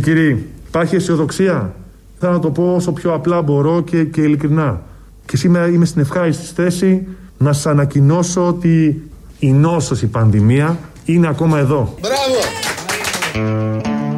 Κυρίε και κύριοι, υπάρχει αισιοδοξία. Θέλω να το πω όσο πιο απλά μπορώ και, και ειλικρινά. Και σήμερα είμαι στην ευχάριστη θέση να σας ανακοινώσω ότι η νόσος, η πανδημία είναι ακόμα εδώ. Μπράβο!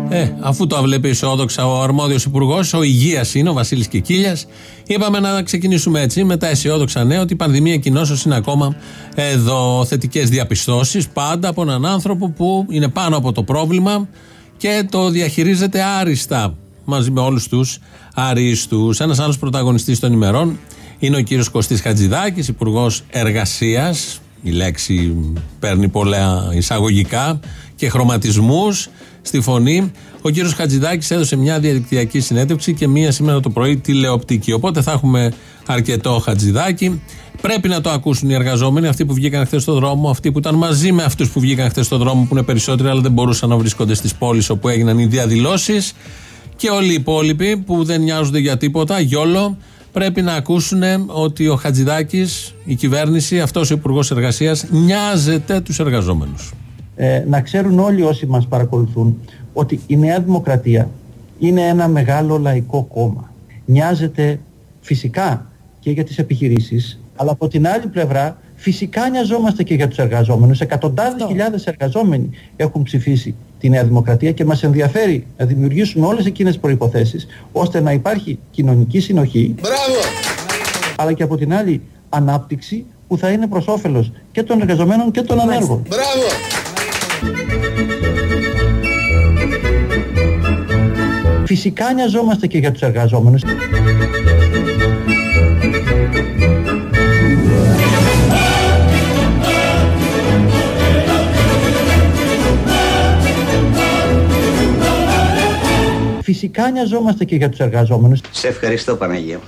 Ε, αφού το βλέπεις αισιόδοξα ο αρμόδιος υπουργός, ο υγείας είναι, ο Βασίλης Κικίλιας, είπαμε να ξεκινήσουμε έτσι με τα αισιόδοξα νέα ότι η πανδημία και είναι ακόμα εδώ. Θετικές διαπιστώσεις πάντα από έναν άνθρωπο που είναι πάνω από το πρόβλημα και το διαχειρίζεται άριστα μαζί με όλους τους αρίστου. Ένας άλλος πρωταγωνιστής των ημερών είναι ο κύριος Κωστής Χατζηδάκης, υπουργός εργασίας. Η λέξη παίρνει πολλά εισαγωγικά και χρωματισμούς στη φωνή. Ο κύριος Χατζηδάκης έδωσε μια διαδικτυακή συνέντευξη και μία σήμερα το πρωί τηλεοπτική. Οπότε θα έχουμε αρκετό Χατζηδάκη. Πρέπει να το ακούσουν οι εργαζόμενοι, αυτοί που βγήκαν χθες στον δρόμο, αυτοί που ήταν μαζί με αυτούς που βγήκαν χθες στον δρόμο, που είναι περισσότεροι, αλλά δεν μπορούσαν να βρίσκονται στις πόλεις όπου έγιναν οι διαδηλώσεις. Και όλοι οι υπόλοιποι που δεν νοιάζονται για τίποτα, γιόλο, πρέπει να ακούσουν ότι ο Χατζηδάκης, η κυβέρνηση, αυτός ο Υπουργός Εργασίας, νοιάζεται τους εργαζόμενους ε, να ξέρουν όλοι όσοι μας παρακολουθούν ότι η Νέα Δημοκρατία είναι ένα μεγάλο λαϊκό κόμμα. Νοιάζεται φυσικά και για τις επιχειρήσεις, αλλά από την άλλη πλευρά φυσικά νοιαζόμαστε και για τους εργαζόμενους. Εκατοντάδες no. χιλιάδες εργαζόμενοι έχουν ψηφίσει τη Νέα Δημοκρατία και μας ενδιαφέρει να δημιουργήσουμε όλες εκείνες τις προϋποθέσεις ώστε να υπάρχει κοινωνική συνοχή Μπράβο! αλλά και από την άλλη ανάπτυξη που θα είναι προς όφελος και των εργαζομένων και των ανέργων. Μπράβο! Φυσικά νοιαζόμαστε και για τους εργαζόμενους. Φυσικά νοιαζόμαστε και για τους εργαζόμενους. Σε ευχαριστώ Παναγία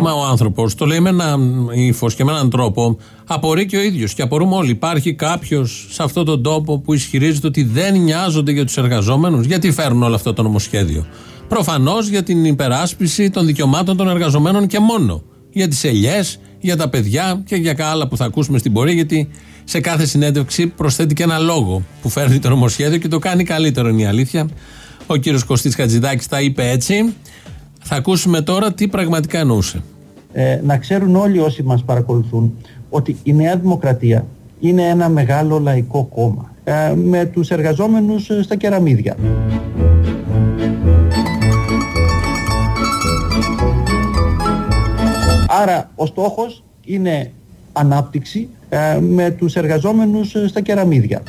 Μα ο άνθρωπος το λέει με έναν ύφο και με έναν τρόπο. Απορεί και ο ίδιος και απορούμε όλοι. Υπάρχει κάποιος σε αυτόν τον τόπο που ισχυρίζεται ότι δεν νοιάζονται για τους εργαζόμενους; Γιατί φέρνουν όλο αυτό το νομοσχέδιο; Προφανώς για την υπεράσπιση των δικαιωμάτων των εργαζομένων και μόνο. Για τις ελιές, για τα παιδιά και για άλλα που θα ακούσουμε στην πορεία. Γιατί σε κάθε συνέντευξη προσθέτει και ένα λόγο που φέρνει το νομοσχέδιο και το κάνει καλύτερο είναι η αλήθεια. Ο κύριος Κωστής Χατζηδάκης τα είπε έτσι. Θα ακούσουμε τώρα τι πραγματικά εννοούσε. Ε, να ξέρουν όλοι όσοι μας παρακολουθούν ότι η Νέα Δημοκρατία είναι ένα μεγάλο λαϊκό κόμμα ε, με τους εργαζόμενους ε, στα κεραμίδια. Άρα ο στόχος είναι ανάπτυξη ε, με τους εργαζόμενους στα κεραμίδια.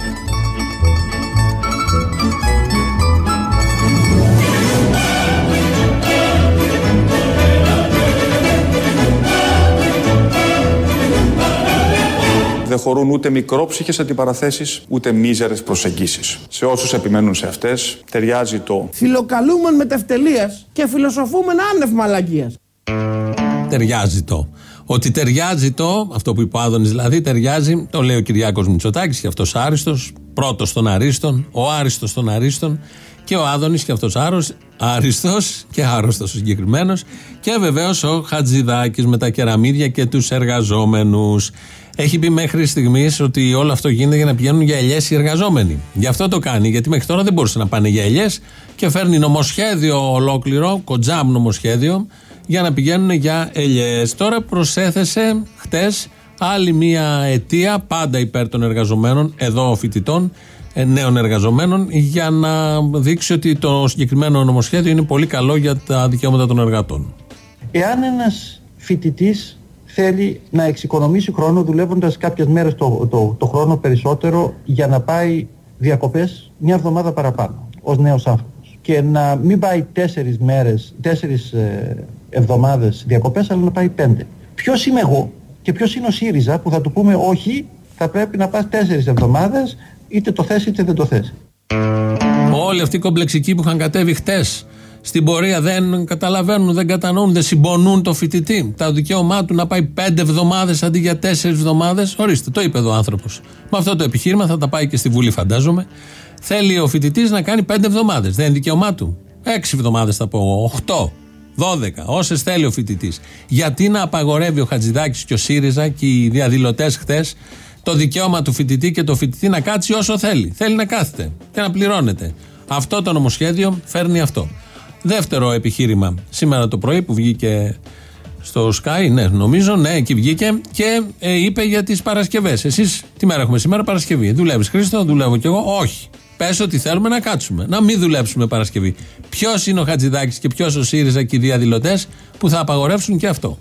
Δεν χωρούν ούτε μικρόψυχες αντιπαραθέσεις, ούτε μίζερες προσεγγίσεις. Σε όσους επιμένουν σε αυτές, ταιριάζει το «Φιλοκαλούμεν μετευτελείας και φιλοσοφούμεν άνευ μαλακίας». Ταιριάζει το. Ότι ταιριάζει το, αυτό που είπε ο Άδωνης δηλαδή, ταιριάζει, το λέει ο Κυριάκος Μητσοτάκης και αυτός άριστος, πρώτος των αρίστων, ο άριστος των αρίστων και ο Άδωνης και αυτός άρρος, άριστος και άρρωστος ο συγκεκριμένος και βεβαίως ο Χατζηδάκης με τα κεραμίδια και τους εργαζόμενους. Έχει πει μέχρι στιγμής ότι όλο αυτό γίνεται για να πηγαίνουν για ελιές οι εργαζόμενοι. Γι' αυτό το κάνει, γιατί μέχρι τώρα δεν μπορούσε να πάνε για ελιές και φέρνει νομοσχέδιο ολόκληρο, κοντζάμ νομοσχέδιο, για να πηγαίνουν για ελιές. Τώρα προσέθεσε χτες άλλη μία αιτία, πάντα υπέρ των εργαζομένων, εδώ φοιτητών, ε, νέων εργαζομένων, για να δείξει ότι το συγκεκριμένο νομοσχέδιο είναι πολύ καλό για τα δικαιώματα των εργατών. Εάν ένας φοιτητής θέλει να εξοικονομήσει χρόνο δουλεύοντας κάποιες μέρες το, το, το χρόνο περισσότερο για να πάει διακοπές μια εβδομάδα παραπάνω ως νέος άνθρωπος και να μην πάει τέσσερις μέρες, τέσσερις ε, εβδομάδες διακοπές αλλά να πάει πέντε. Ποιος είμαι εγώ και ποιος είναι ο ΣΥΡΙΖΑ που θα του πούμε όχι θα πρέπει να πας τέσσερις εβδομάδες είτε το θες είτε δεν το θες. Όλοι αυτοί οι κομπλεξικοί που είχαν κατέβει χτες στην πορεία δεν καταλαβαίνουν, δεν κατανοούν, δεν συμπονούν το φοιτητή. Τα δικαίωμά του να πάει πέντε εβδομάδες αντί για τέσσερις εβδομάδες. Ορίστε, το είπε εδώ ο άνθρωπος. Με αυτό το επιχείρημα θα τα πάει και στη Βουλή, φαντάζομαι. Θέλει ο φοιτητής να κάνει πέντε εβδομάδες. Δεν είναι δικαίωμά του. Έξι εβδομάδες θα πω. Οχτώ. Δώδεκα. Όσες θέλει ο φοιτητής. Γιατί να απαγορεύει ο Χατζηδάκης και ο ΣΥΡΙΖΑ και οι διαδηλωτές χτε το δικαίωμα του φοιτητή και το φοιτητή να κάτσει όσο θέλει. Θέλει να κάθεται και να πληρώνεται. Αυτό το νομοσχέδιο φέρνει αυτό. Δεύτερο επιχείρημα σήμερα το πρωί που βγήκε στο Sky, ναι, νομίζω, ναι, εκεί βγήκε και ε, είπε για τις Παρασκευές. Εσείς τι μέρα έχουμε σήμερα, Παρασκευή; Δουλεύεις, Χρήστο, δουλεύω κι εγώ; Όχι. Πες ότι θέλουμε να κάτσουμε. Να μην δουλέψουμε Παρασκευή. Ποιος είναι ο Χατζηδάκης και ποιος ο ΣΥΡΙΖΑ και οι διαδηλωτές που θα απαγορεύσουν και αυτό;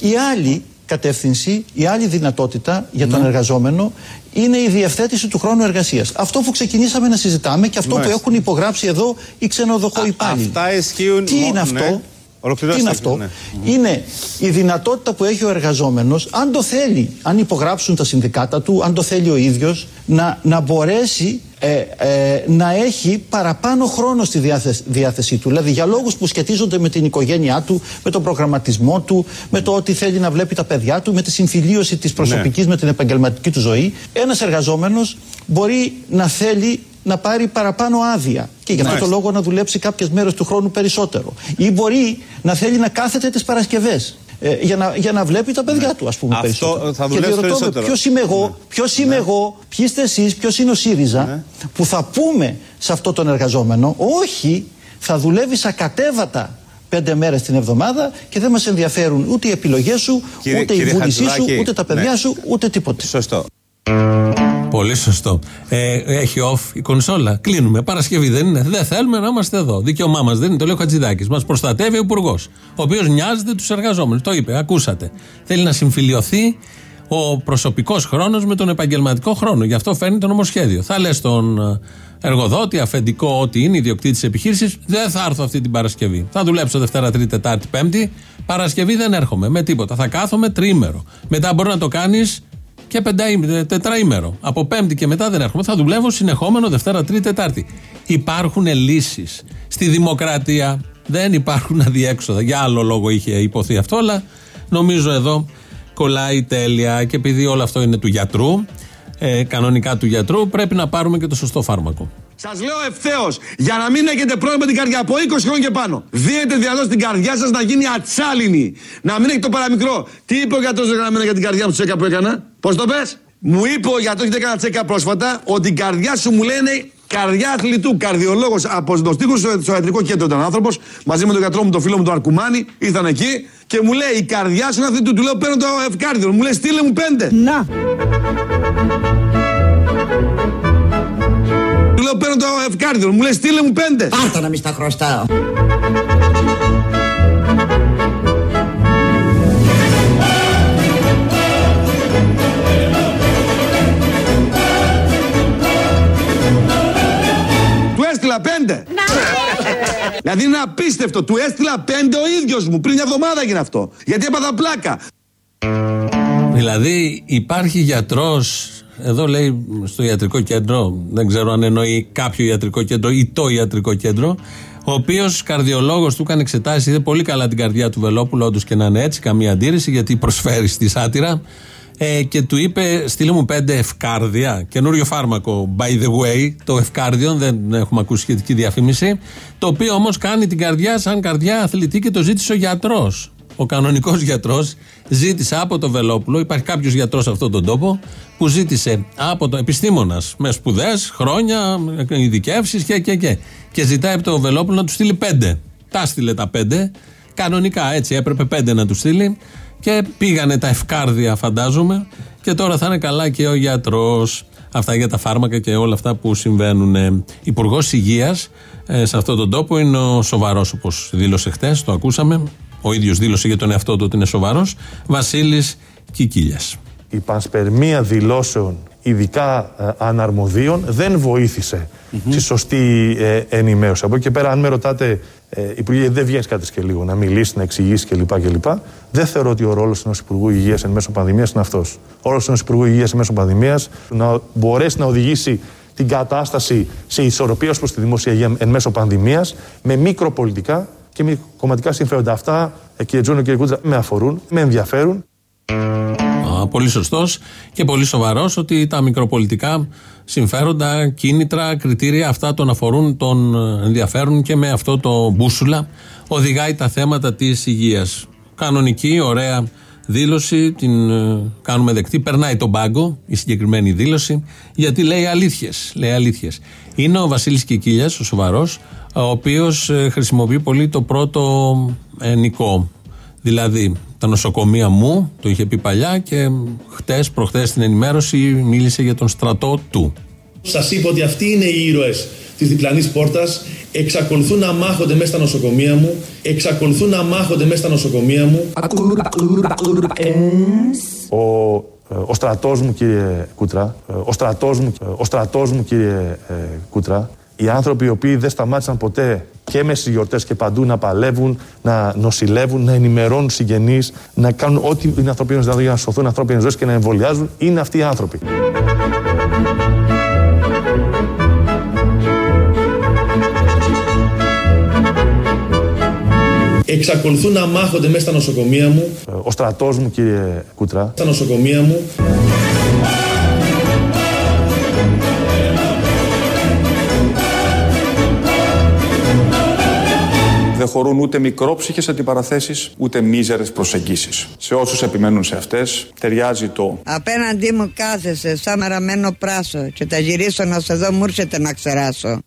Η άλλη κατεύθυνση, η άλλη δυνατότητα για τον εργαζόμενο είναι η διευθέτηση του χρόνου εργασίας. Αυτό που ξεκινήσαμε να συζητάμε και αυτό Μάλιστα. που έχουν υπογράψει εδώ οι ξενοδοχοί υπάλληλοι. Αυτά ισχύουν. Τι είναι αυτό, Ναι. Τι Ολοκληρώστε, είναι αυτό, ναι. είναι η δυνατότητα που έχει ο εργαζόμενος, αν το θέλει, αν υπογράψουν τα συνδικάτα του, αν το θέλει ο ίδιος, να, να μπορέσει ε, ε, να έχει παραπάνω χρόνο στη διάθεση, διάθεσή του. Δηλαδή για λόγους που σχετίζονται με την οικογένειά του, με τον προγραμματισμό του, με το ότι θέλει να βλέπει τα παιδιά του, με τη συμφιλίωση της προσωπικής με την επαγγελματική του ζωή. Ένας εργαζόμενος μπορεί να θέλει να πάρει παραπάνω άδεια και γι' αυτό το Μάλιστα. λόγο να δουλέψει κάποιες μέρες του χρόνου περισσότερο. Ή μπορεί να θέλει να κάθεται τις Παρασκευές. Ε, για, να, για να βλέπει τα παιδιά του, ας πούμε, Αυτό περισσότερο. θα και δουλέψει διερωτώ με περισσότερο. ποιος είμαι εγώ, ποιος είμαι εγώ, ποιοι είστε εσείς, ποιος είναι ο ΣΥΡΙΖΑ, Ναι. που θα πούμε σε αυτό τον εργαζόμενο, όχι, θα δουλεύει ακατέβατα πέντε μέρες την εβδομάδα και δεν μας ενδιαφέρουν ούτε οι επιλογές σου, Κύριε- ούτε η κύριε βούλησή σου, Χατζηδάκη, ούτε τα παιδιά ναι. σου, ούτε τίποτε. Σωστό. Πολύ σωστό. Ε, έχει off η κονσόλα. Κλείνουμε. Παρασκευή δεν είναι. Δεν θέλουμε να είμαστε εδώ. Δικαίωμά μας δεν είναι. Το λέει ο Χατζηδάκης. Μας προστατεύει ο Υπουργός. Ο οποίος νοιάζεται τους εργαζόμενους. Το είπε, ακούσατε. Θέλει να συμφιλειωθεί ο προσωπικός χρόνος με τον επαγγελματικό χρόνο. Γι' αυτό φέρνει το νομοσχέδιο. Θα λες στον ε, εργοδότη, αφεντικό, ό,τι είναι, ιδιοκτήτης επιχείρησης, δεν θα έρθω αυτή την Παρασκευή. Θα δουλέψω Δευτέρα, Τρίτη, Τετάρτη, Πέμπτη. Παρασκευή δεν έρχομαι με τίποτα. Θα κάθομαι τρίμερο. Μετά μπορεί να το κάνεις και πενταήμερο, τετραήμερο. Από Πέμπτη και μετά δεν έρχομαι. Θα δουλεύω συνεχόμενο Δευτέρα, Τρίτη, Τετάρτη. Υπάρχουν λύσεις. Στη δημοκρατία δεν υπάρχουν αδιέξοδα. Για άλλο λόγο είχε υποθεί αυτό, αλλά νομίζω εδώ κολλάει τέλεια. Και επειδή όλο αυτό είναι του γιατρού, ε, κανονικά του γιατρού, πρέπει να πάρουμε και το σωστό φάρμακο. Σας λέω ευθέως, για να μην έχετε πρόβλημα με την καρδιά από 20 χρόνια και πάνω. Δίνετε διαλόγω την καρδιά σας να γίνει ατσάλινη. Να μην έχει το παραμικρό. Τι είπε ο γιατρός γραμμένα για την καρδιά μου, τσέκα που έκανα; Πώς το πες; Μου είπε ο γιατρός, γιατί έκανα τσέκα πρόσφατα, ότι η καρδιά σου μου λένε καρδιά αθλητού. Καρδιολόγος από συντοστίκου στο, στο ιατρικό κέντρο ήταν άνθρωπος. Μαζί με τον γιατρό μου, τον φίλο μου, τον Αρκουμάνη. Ήρθαν εκεί και μου λέει η καρδιά σου είναι αθλητού. Του λέω παίρνω το ευκάρδιο. Μου λέει στείλε μου πέντε. Να. Του λέω παίρνω το ευκάρδιο. Μου λέει στείλε μου πέντε. Πάρτα να μη στα χρωστάω. Του έστειλα πέντε. δηλαδή είναι απίστευτο. Του έστειλα πέντε ο ίδιος μου. Πριν μια εβδομάδα έγινε αυτό. Γιατί έπαθα πλάκα. Δηλαδή υπάρχει γιατρός, εδώ λέει στο ιατρικό κέντρο, δεν ξέρω αν εννοεί κάποιο ιατρικό κέντρο ή το ιατρικό κέντρο, ο οποίος καρδιολόγος του έκανε εξετάσεις, είδε πολύ καλά την καρδιά του Βελόπουλου, όντως και να είναι έτσι, καμία αντίρρηση, γιατί προσφέρει στη σάτυρα. Ε, και του είπε: Στείλε μου πέντε ευκάρδια. Καινούριο φάρμακο, by the way, το ευκάρδιον, δεν έχουμε ακούσει σχετική διαφήμιση. Το οποίο όμως κάνει την καρδιά σαν καρδιά αθλητή και το ζήτησε ο γιατρός. Ο κανονικός γιατρός ζήτησε από το Βελόπουλο, υπάρχει κάποιος γιατρός σε αυτόν τον τόπο, που ζήτησε από το επιστήμονας με σπουδές, χρόνια, ειδικεύσεις και, και, και. Και ζητάει από το Βελόπουλο να του στείλει πέντε. Τα στείλε τα πέντε. Κανονικά έτσι έπρεπε πέντε να του στείλει. Και πήγανε τα ευκάρδια, φαντάζομαι. Και τώρα θα είναι καλά και ο γιατρός. Αυτά για τα φάρμακα και όλα αυτά που συμβαίνουν. Υπουργός Υγείας σε αυτόν τον τόπο είναι ο σοβαρός, όπως δήλωσε χτες, το ακούσαμε. Ο ίδιος δήλωσε για τον εαυτό του ότι είναι σοβαρός. Βασίλης Κικίλιας. Η πανσπερμία δηλώσεων, ειδικά ε, αναρμοδίων, δεν βοηθησε στη σωστή ε, ενημέρωση. Από εκεί και πέρα, αν με ρωτάτε, ε, Υπουργέ, δεν βγαίνει κάτι και λίγο να μιλήσεις, να εξηγήσεις κλπ. κλπ. Δεν θεωρώ ότι ο ρόλος ενός Υπουργού Υγείας εν μέσω πανδημίας είναι αυτός. Ο ρόλος ενός Υπουργού Υγείας εν μέσω πανδημίας να μπορέσει να οδηγήσει την κατάσταση σε ισορροπία ως προς τη δημόσια υγεία εν μέσω πανδημίας με μικροπολιτικά και με κομματικά συμφέροντα. Αυτά, ε, κύριε Τζούνο, κύριε Κούτζα, με αφορούν, με ενδιαφέρουν. Α, πολύ σωστός και πολύ σοβαρός ότι τα μικροπολιτικά συμφέροντα, κίνητρα, κριτήρια αυτά τον αφορούν, τον ενδιαφέρουν και με αυτό το μπούσουλα οδηγάει τα θέματα της υγείας. Κανονική, ωραία δήλωση, την ε, κάνουμε δεκτή. Περνάει τον πάγκο η συγκεκριμένη δήλωση, γιατί λέει αλήθειες. Λέει αλήθειες. Είναι ο Βασίλης Κικίλιας, ο σοβαρός, ο οποίος χρησιμοποιεί πολύ το πρώτο ενικό. Δηλαδή, τα νοσοκομεία μου, το είχε πει παλιά και χτες, προχτέ στην ενημέρωση μίλησε για τον στρατό του. Σας είπα ότι αυτοί είναι οι ήρωες της διπλανής πόρτας. Εξακολουθούν να μάχονται μέσα στα νοσοκομεία μου. Εξακολουθούν να μάχονται μέσα στα νοσοκομεία μου. Ο, ο στρατός μου κύριε Κούτρα, ο στρατός μου, ο στρατός μου κύριε ε, Κούτρα, οι άνθρωποι οι οποίοι δεν σταμάτησαν ποτέ και με στι γιορτέ και παντού να παλεύουν, να νοσηλεύουν, να ενημερώνουν συγγενείς, να κάνουν ό,τι είναι ανθρωπίνο δηλαδή για να σωθούν ανθρώπινε ζωές και να εμβολιάζουν, είναι αυτοί οι άνθρωποι. Εξακολουθούν να μάχονται μέσα στα νοσοκομεία μου. Ο στρατός μου κύριε Κούτρα. Στα νοσοκομεία μου. Χωρούν ούτε μικρόψυχες αντιπαραθέσεις, ούτε μίζερες προσεγγίσεις. Σε όσους επιμένουν σε αυτές, ταιριάζει το «Απέναντί μου κάθεσαι σαν μαραμένο πράσο και τα γυρίσω να σε δω μου έρχεται να ξεράσω».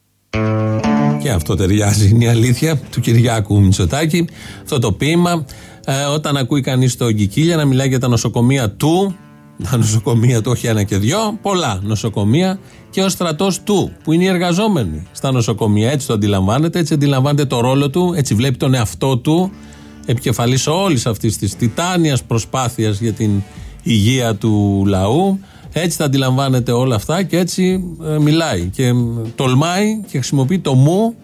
Και αυτό ταιριάζει, είναι η αλήθεια του Κυριάκου Μητσοτάκη. Αυτό το ποίημα, ε, όταν ακούει κανείς το Γκικίλια να μιλάει για τα νοσοκομεία του, τα νοσοκομεία του, όχι ένα και δυο, πολλά νοσοκομεία και ο στρατός του, που είναι οι εργαζόμενοι στα νοσοκομεία. Έτσι το αντιλαμβάνεται, έτσι αντιλαμβάνεται το ρόλο του, έτσι βλέπει τον εαυτό του, επικεφαλής όλης αυτής της τιτάνιας προσπάθειας για την υγεία του λαού. Έτσι τα αντιλαμβάνεται όλα αυτά και έτσι ε, μιλάει. Και τολμάει και χρησιμοποιεί το μου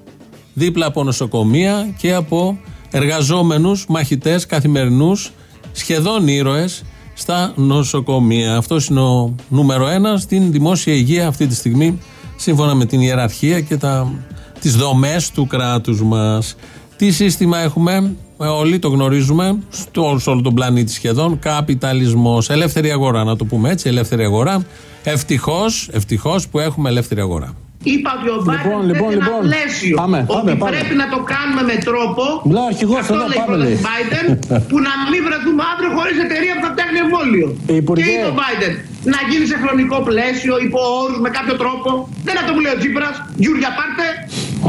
δίπλα από νοσοκομεία και από εργαζόμενους, μαχητές, καθημερινούς, σχεδόν ήρωες στα νοσοκομεία. Αυτός είναι ο νούμερο ένα στην δημόσια υγεία αυτή τη στιγμή, σύμφωνα με την ιεραρχία και τα, τις δομές του κράτους μας. Τι σύστημα έχουμε, ε, όλοι το γνωρίζουμε, στο, σε όλο τον πλανήτη σχεδόν, καπιταλισμός, ελεύθερη αγορά, να το πούμε έτσι, ελεύθερη αγορά. Ευτυχώς, ευτυχώς που έχουμε ελεύθερη αγορά. Είπα ότι ο Biden λοιπόν, λοιπόν, ένα λοιπόν. πλαίσιο πάμε, ότι πάμε, πρέπει να το κάνουμε με τρόπο. Μπλά, αρχηγός, αυτό λέει πρόταση Biden που να μην βρεθούμε αύριο χωρίς εταιρεία που θα φτιάχνει εμβόλιο. Υπουργέ. και είπε ο Biden να γίνει σε χρονικό πλαίσιο υπό όρους με κάποιο τρόπο. Δεν θα το μου λέει ο Τσίπρας. Γιούρια πάρτε.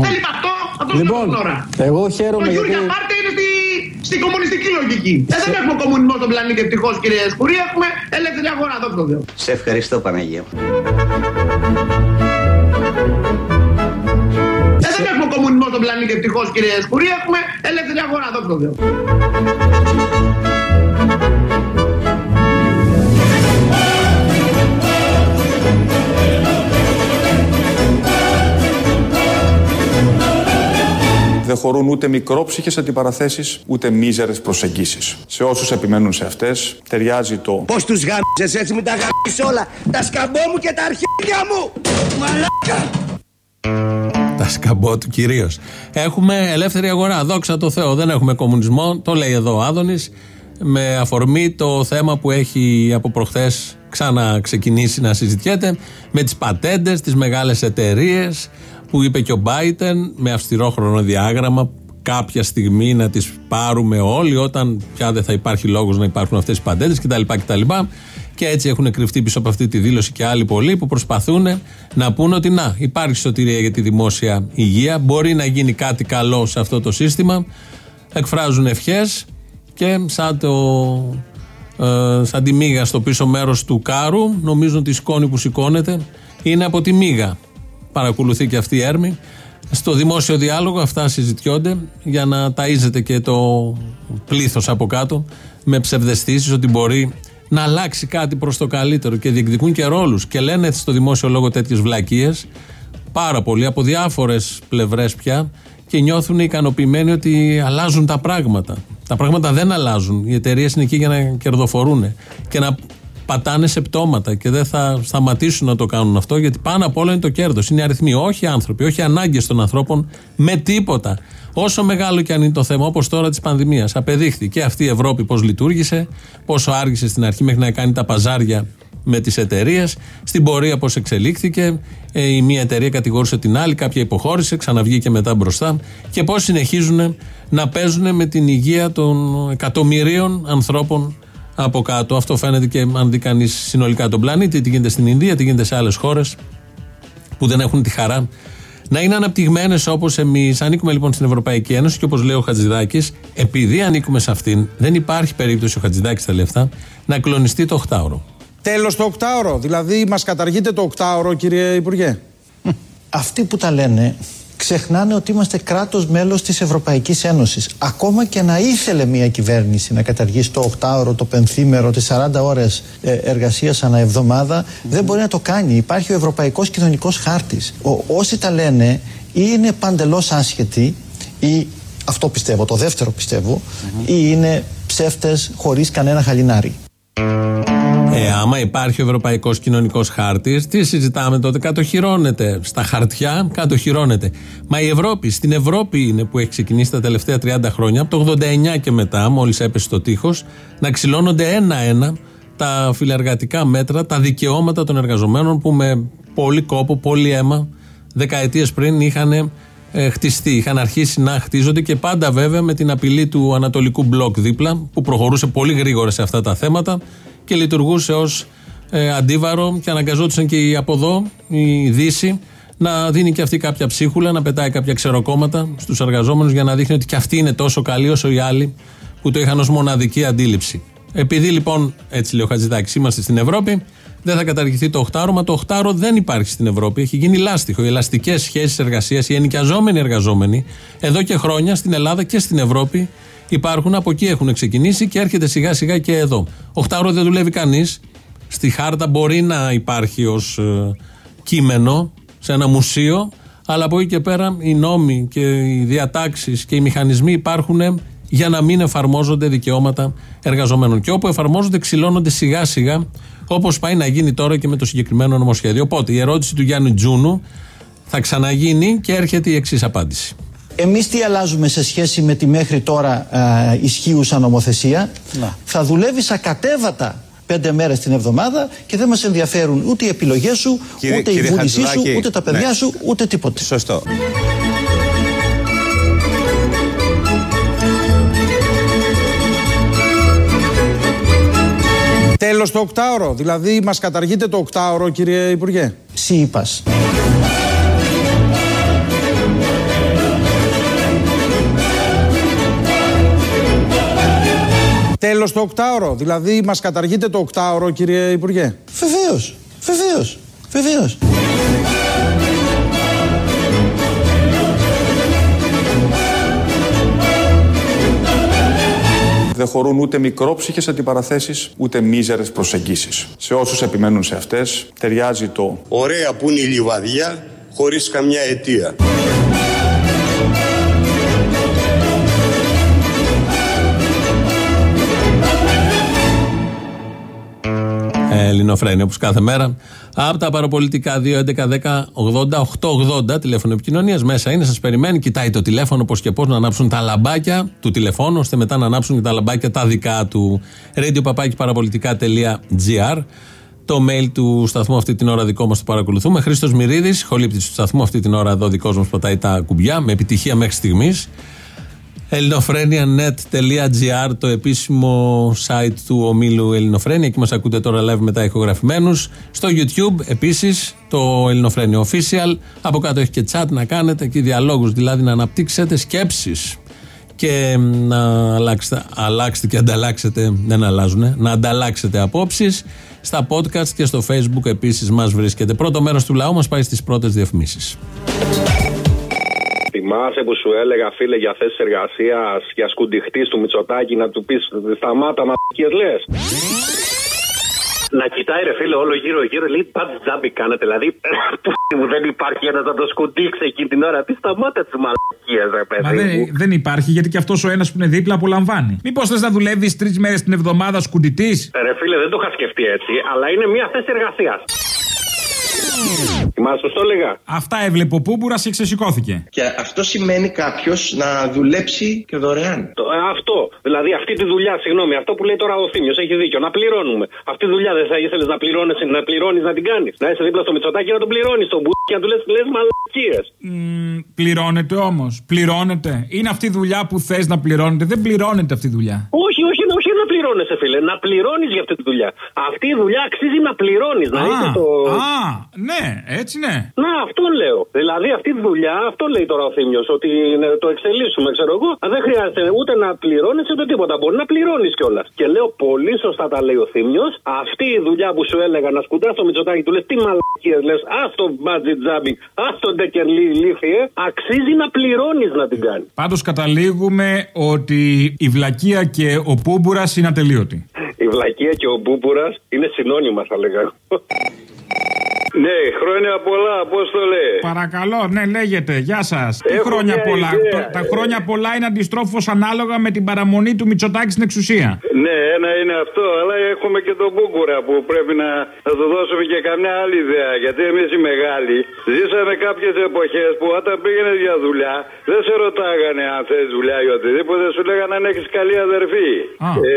Δεν είπε αυτό. Θα το λοιπόν, τώρα. εγώ χαίρομαι το Γιούρια γιατί... πάρτε είναι στη, στη κομμουνιστική λογική. Ε, δεν έχουμε κομμουνισμό στον πλανήτη ευτυχώς κύριε Σκουρή. Έχουμε ελεύθερη αγορά. Δόξα Σε ευχαριστώ Παναγία δεν έχουμε κομμουνισμό στον πλανήτη ευτυχώς κύριε Σκουρή, έχουμε ελεύθερη αγορά, δόξα Θεώ. Δεν χωρούν ούτε μικρόψυχες αντιπαραθέσεις, ούτε μίζερες προσεγγίσεις. Σε όσους επιμένουν σε αυτές, ταιριάζει το Πώς τους γάμισες έτσι, μην τα γάμισες όλα, τα σκαμπό μου και τα αρχίδια μου, μαλάκα! Τα σκαμπό του κυρίως. Έχουμε ελεύθερη αγορά. Δόξα τω Θεώ. Δεν έχουμε κομμουνισμό. Το λέει εδώ ο Άδωνης. Με αφορμή το θέμα που έχει από προχθές ξαναξεκινήσει να συζητιέται με τις πατέντες, τις μεγάλες εταιρείες που είπε και ο Μπάιτεν με αυστηρό χρονοδιάγραμμα κάποια στιγμή να τις πάρουμε όλοι όταν πια δεν θα υπάρχει λόγος να υπάρχουν αυτές οι πατέντες κτλ. κτλ. Και έτσι έχουν κρυφτεί πίσω από αυτή τη δήλωση και άλλοι πολλοί που προσπαθούν να πούνε ότι να, υπάρχει σωτηρία για τη δημόσια υγεία, μπορεί να γίνει κάτι καλό σε αυτό το σύστημα. Εκφράζουν ευχές και σαν, το, ε, σαν τη μίγα στο πίσω μέρος του κάρου, νομίζουν ότι η σκόνη που σηκώνεται είναι από τη μίγα. Παρακολουθεί και αυτή η έρμη. Στο δημόσιο διάλογο αυτά συζητιόνται για να ταΐζεται και το πλήθος από κάτω με ψευδεστήσεις ότι μπορεί να αλλάξει κάτι προς το καλύτερο και διεκδικούν και ρόλους. Και λένε στο δημόσιο λόγο τέτοιες βλακίες πάρα πολλοί από διάφορες πλευρές πια και νιώθουν ικανοποιημένοι ότι αλλάζουν τα πράγματα. Τα πράγματα δεν αλλάζουν. Οι εταιρείες είναι εκεί για να κερδοφορούν και να πατάνε σε πτώματα και δεν θα σταματήσουν να το κάνουν αυτό γιατί πάνω απ' όλα είναι το κέρδος. Είναι αριθμοί, όχι άνθρωποι, όχι ανάγκες των ανθρώπων με τίποτα. Όσο μεγάλο και αν είναι το θέμα, όπως τώρα της πανδημίας, απεδείχθη και αυτή η Ευρώπη πώς λειτουργήσε, πόσο άργησε στην αρχή μέχρι να κάνει τα παζάρια με τις εταιρείες, στην πορεία πώς εξελίχθηκε. Ε, η μία εταιρεία κατηγόρησε την άλλη, κάποια υποχώρησε, ξαναβγήκε μετά μπροστά και πώς συνεχίζουν να παίζουν με την υγεία των εκατομμυρίων ανθρώπων από κάτω. Αυτό φαίνεται και αν δει κανείς συνολικά τον πλανήτη, τι γίνεται στην Ινδία, τι γίνεται σε άλλες χώρες που δεν έχουν τη χαρά να είναι αναπτυγμένες όπως εμείς. Ανήκουμε λοιπόν στην Ευρωπαϊκή Ένωση και όπως λέει ο Χατζηδάκης, επειδή ανήκουμε σε αυτήν, δεν υπάρχει περίπτωση ο Χατζηδάκης τα λεφτά να κλονιστεί το 8ωρο. Τέλος το 8ωρο. Δηλαδή, μας καταργείτε το 8ωρο, κύριε Υπουργέ. Αυτοί που τα λένε ξεχνάνε ότι είμαστε κράτος μέλος της Ευρωπαϊκής Ένωσης. Ακόμα και να ήθελε μια κυβέρνηση να καταργήσει το 8ωρο, το πενθήμερο, τις 40 ώρες ε, εργασίας ανά εβδομάδα, δεν μπορεί να το κάνει. Υπάρχει ο Ευρωπαϊκός Κοινωνικός Χάρτης. Ο, όσοι τα λένε ή είναι παντελώς άσχετοι ή αυτό πιστεύω, το δεύτερο πιστεύω, ή είναι ψεύτες χωρίς κανένα χαλινάρι. Ε, άμα υπάρχει ο Ευρωπαϊκός Κοινωνικός Χάρτης, τι συζητάμε τότε, κατοχυρώνεται. Στα χαρτιά κατοχυρώνεται. Μα η Ευρώπη, στην Ευρώπη είναι που έχει ξεκινήσει τα τελευταία 30 χρόνια, από το 89 και μετά, μόλις έπεσε το τείχος, να ξυλώνονται ένα-ένα τα φιλεργατικά μέτρα, τα δικαιώματα των εργαζομένων που με πολύ κόπο, πολύ αίμα, δεκαετίες πριν είχαν ε, χτιστεί. Είχαν αρχίσει να χτίζονται και πάντα βέβαια με την απειλή του Ανατολικού Μπλοκ δίπλα, που προχωρούσε πολύ γρήγορα σε αυτά τα θέματα και λειτουργούσε ως ε, αντίβαρο και αναγκαζόντουσαν και οι από εδώ, η Δύση, να δίνει και αυτή κάποια ψίχουλα, να πετάει κάποια ξεροκόμματα στους εργαζόμενους για να δείχνει ότι και αυτοί είναι τόσο καλοί όσο οι άλλοι που το είχαν ως μοναδική αντίληψη. Επειδή λοιπόν, έτσι λέει ο Χατζηδάκης, είμαστε στην Ευρώπη, δεν θα καταργηθεί το 8 Μα το 8 δεν υπάρχει στην Ευρώπη. Έχει γίνει λάστιχο. Οι ελαστικές σχέσεις εργασίας, οι ενοικιαζόμενοι εργαζόμενοι, εδώ και χρόνια στην Ελλάδα και στην Ευρώπη υπάρχουν. Από εκεί έχουν ξεκινήσει και έρχεται σιγά σιγά και εδώ. 8 δεν δουλεύει κανείς. Στη χάρτα μπορεί να υπάρχει ως ε, κείμενο σε ένα μουσείο, αλλά από εκεί και πέρα οι νόμοι και οι διατάξεις και οι μηχανισμοί υπάρχουν για να μην εφαρμόζονται δικαιώματα εργαζομένων. Και όπου εφαρμόζονται, ξυλώνονται σιγά σιγά, όπως πάει να γίνει τώρα και με το συγκεκριμένο νομοσχέδιο. Οπότε η ερώτηση του Γιάννη Τζούνου θα ξαναγίνει και έρχεται η εξής απάντηση. Εμείς τι αλλάζουμε σε σχέση με τη μέχρι τώρα ε, ισχύουσα νομοθεσία; Θα δουλεύει ακατέβατα πέντε μέρες την εβδομάδα και δεν μας ενδιαφέρουν ούτε οι επιλογές σου, Κύριε- ούτε η κύριε βούλησή σου, Χατζηδάκη, ούτε τα παιδιά ναι. σου, ούτε τίποτε. Σωστό. Τέλος το 8ωρο. Δηλαδή, μας καταργείτε το 8ωρο, κύριε Υπουργέ. Σύ είπας. Τέλος το 8ωρο. Δηλαδή, μας καταργείτε το 8ωρο, κύριε Υπουργέ. Βεβαίως, βεβαίως, βεβαίως. Δεν χωρούν ούτε μικρόψυχες αντιπαραθέσεις, ούτε μίζερες προσεγγίσεις. Σε όσους επιμένουν σε αυτές, ταιριάζει το Ωραία που είναι η λιβαδιά χωρίς καμιά αιτία. Ε, Ελληνοφρένια όπως κάθε μέρα. Από τα παραπολιτικά 2, 11, 10, 80, 880 τηλέφωνο επικοινωνίας μέσα είναι, σας περιμένει. Κοιτάει το τηλέφωνο πώς και πώς να ανάψουν τα λαμπάκια του τηλεφώνου, ώστε μετά να ανάψουν και τα λαμπάκια τα δικά του. radio Το mail του σταθμού αυτή την ώρα δικό μας το παρακολουθούμε. Χρήστος Μυρίδης, χολύπτης του σταθμού αυτή την ώρα εδώ δικός μας πατάει τα κουμπιά με επιτυχία μέχρι στιγμής. ελληνοφρένια.net.gr το επίσημο site του ομίλου Ελληνοφρένια. Εκεί μας ακούτε τώρα live μετά ηχογραφημένους. Στο YouTube επίσης το Ελληνοφρένια Official. Από κάτω έχει και chat να κάνετε και διαλόγους δηλαδή να αναπτύξετε σκέψεις και να αλλάξετε, αλλάξετε και ανταλλάξετε, δεν αλλάζουν, να ανταλλάξετε απόψεις. Στα podcast και στο facebook επίσης μας βρίσκεται. Πρώτο μέρος του λαού μας πάει στις πρώτες διαφημίσεις. Θυμάσαι που σου έλεγα, φίλε, για θέσεις εργασίας, για σκουντιχτή του Μητσοτάκη να του πεις σταμάτα μα λες. Να κοιτάει ρε φίλε όλο γύρω γύρω λέει πάντα τζάμπι κάνετε δηλαδή μου δεν υπάρχει ένας να το σκουντίξει εκείνη την ώρα τι σταμάτα τις μαλακίες ρε παιδί Μα μου. δεν, δεν υπάρχει γιατί και αυτός ο ένας που είναι δίπλα απολαμβάνει. Μήπως θες να δουλεύεις τρεις μέρες την εβδομάδα σκουντητή. Ρε φίλε δεν το είχα σκεφτεί έτσι αλλά είναι μια θέση εργασίας Θυμάσαι πώς το έλεγα Αυτά έβλεπε ο Πούμπουρα και ξεσηκώθηκε. Και αυτό σημαίνει κάποιος να δουλέψει και δωρεάν. Το- ε, αυτό. Δηλαδή αυτή τη δουλειά, συγγνώμη, αυτό που λέει τώρα ο Θήμιος, έχει δίκιο. Να πληρώνουμε. Αυτή τη δουλειά δεν θα ήθελες να πληρώνει να, πληρώνεις, να την κάνεις. Να είσαι δίπλα στο Μητσοτάκι να τον πληρώνεις τον μπου και να του λες λες μαλακίες. Μ, πληρώνεται όμως. Πληρώνεται. Είναι αυτή η δουλειά που θες να πληρώνεται. Δεν πληρώνεται αυτή η δουλειά. Όχι, όχι, όχι να πληρώνει. πληρώνεσαι, φίλε. Να πληρώνεις για αυτή τη δουλειά. Αυτή η δουλειά αξίζει να πληρώνεις. Να είσαι το. Α, ναι, έτσι ναι. Να, αυτό λέω. Δηλαδή αυτή τη δουλειά, αυτό λέει τώρα ο Θήμιος, ότι ναι, το εξελίσσουμε, ξέρω εγώ. Α, Δεν χρειάζεται ούτε να πληρώνεις ούτε τίποτα. Μπορεί να πληρώνεις κιόλας. Και λέω πολύ σωστά τα λέει ο Θήμιος. Αυτή η δουλειά που σου έλεγα να σκουντάς το μυτσοτάκι του λες τι μαλακίες λες. Α το budget jumping, ας το ντεκερλί λίφιε. Αξίζει να πληρώνεις να την κάνει. Πάντως καταλήγουμε ότι η βλακεία και ο πούμπουρας είναι ατελείωτοι. Η βλακεία και ο μπούμπουρας είναι συνώνυμα, θα λέγα. Ναι, χρόνια πολλά, πώ το λέει. Παρακαλώ, ναι, λέγεται. Γεια σας. Τι Έχω χρόνια μια πολλά. ιδέα. Το- τα χρόνια πολλά είναι αντιστρόφως ανάλογα με την παραμονή του Μητσοτάκη στην εξουσία. Ναι, ένα είναι αυτό, αλλά έχουμε και τον Μπούκουρα που πρέπει να, να του δώσουμε και καμιά άλλη ιδέα. Γιατί εμείς οι μεγάλοι ζήσαμε κάποιες εποχές που όταν πήγαινες για δουλειά δεν σε ρωτάγανε αν θες δουλειά ή οτιδήποτε, σου λέγανε αν έχεις καλή αδερφή. Ε,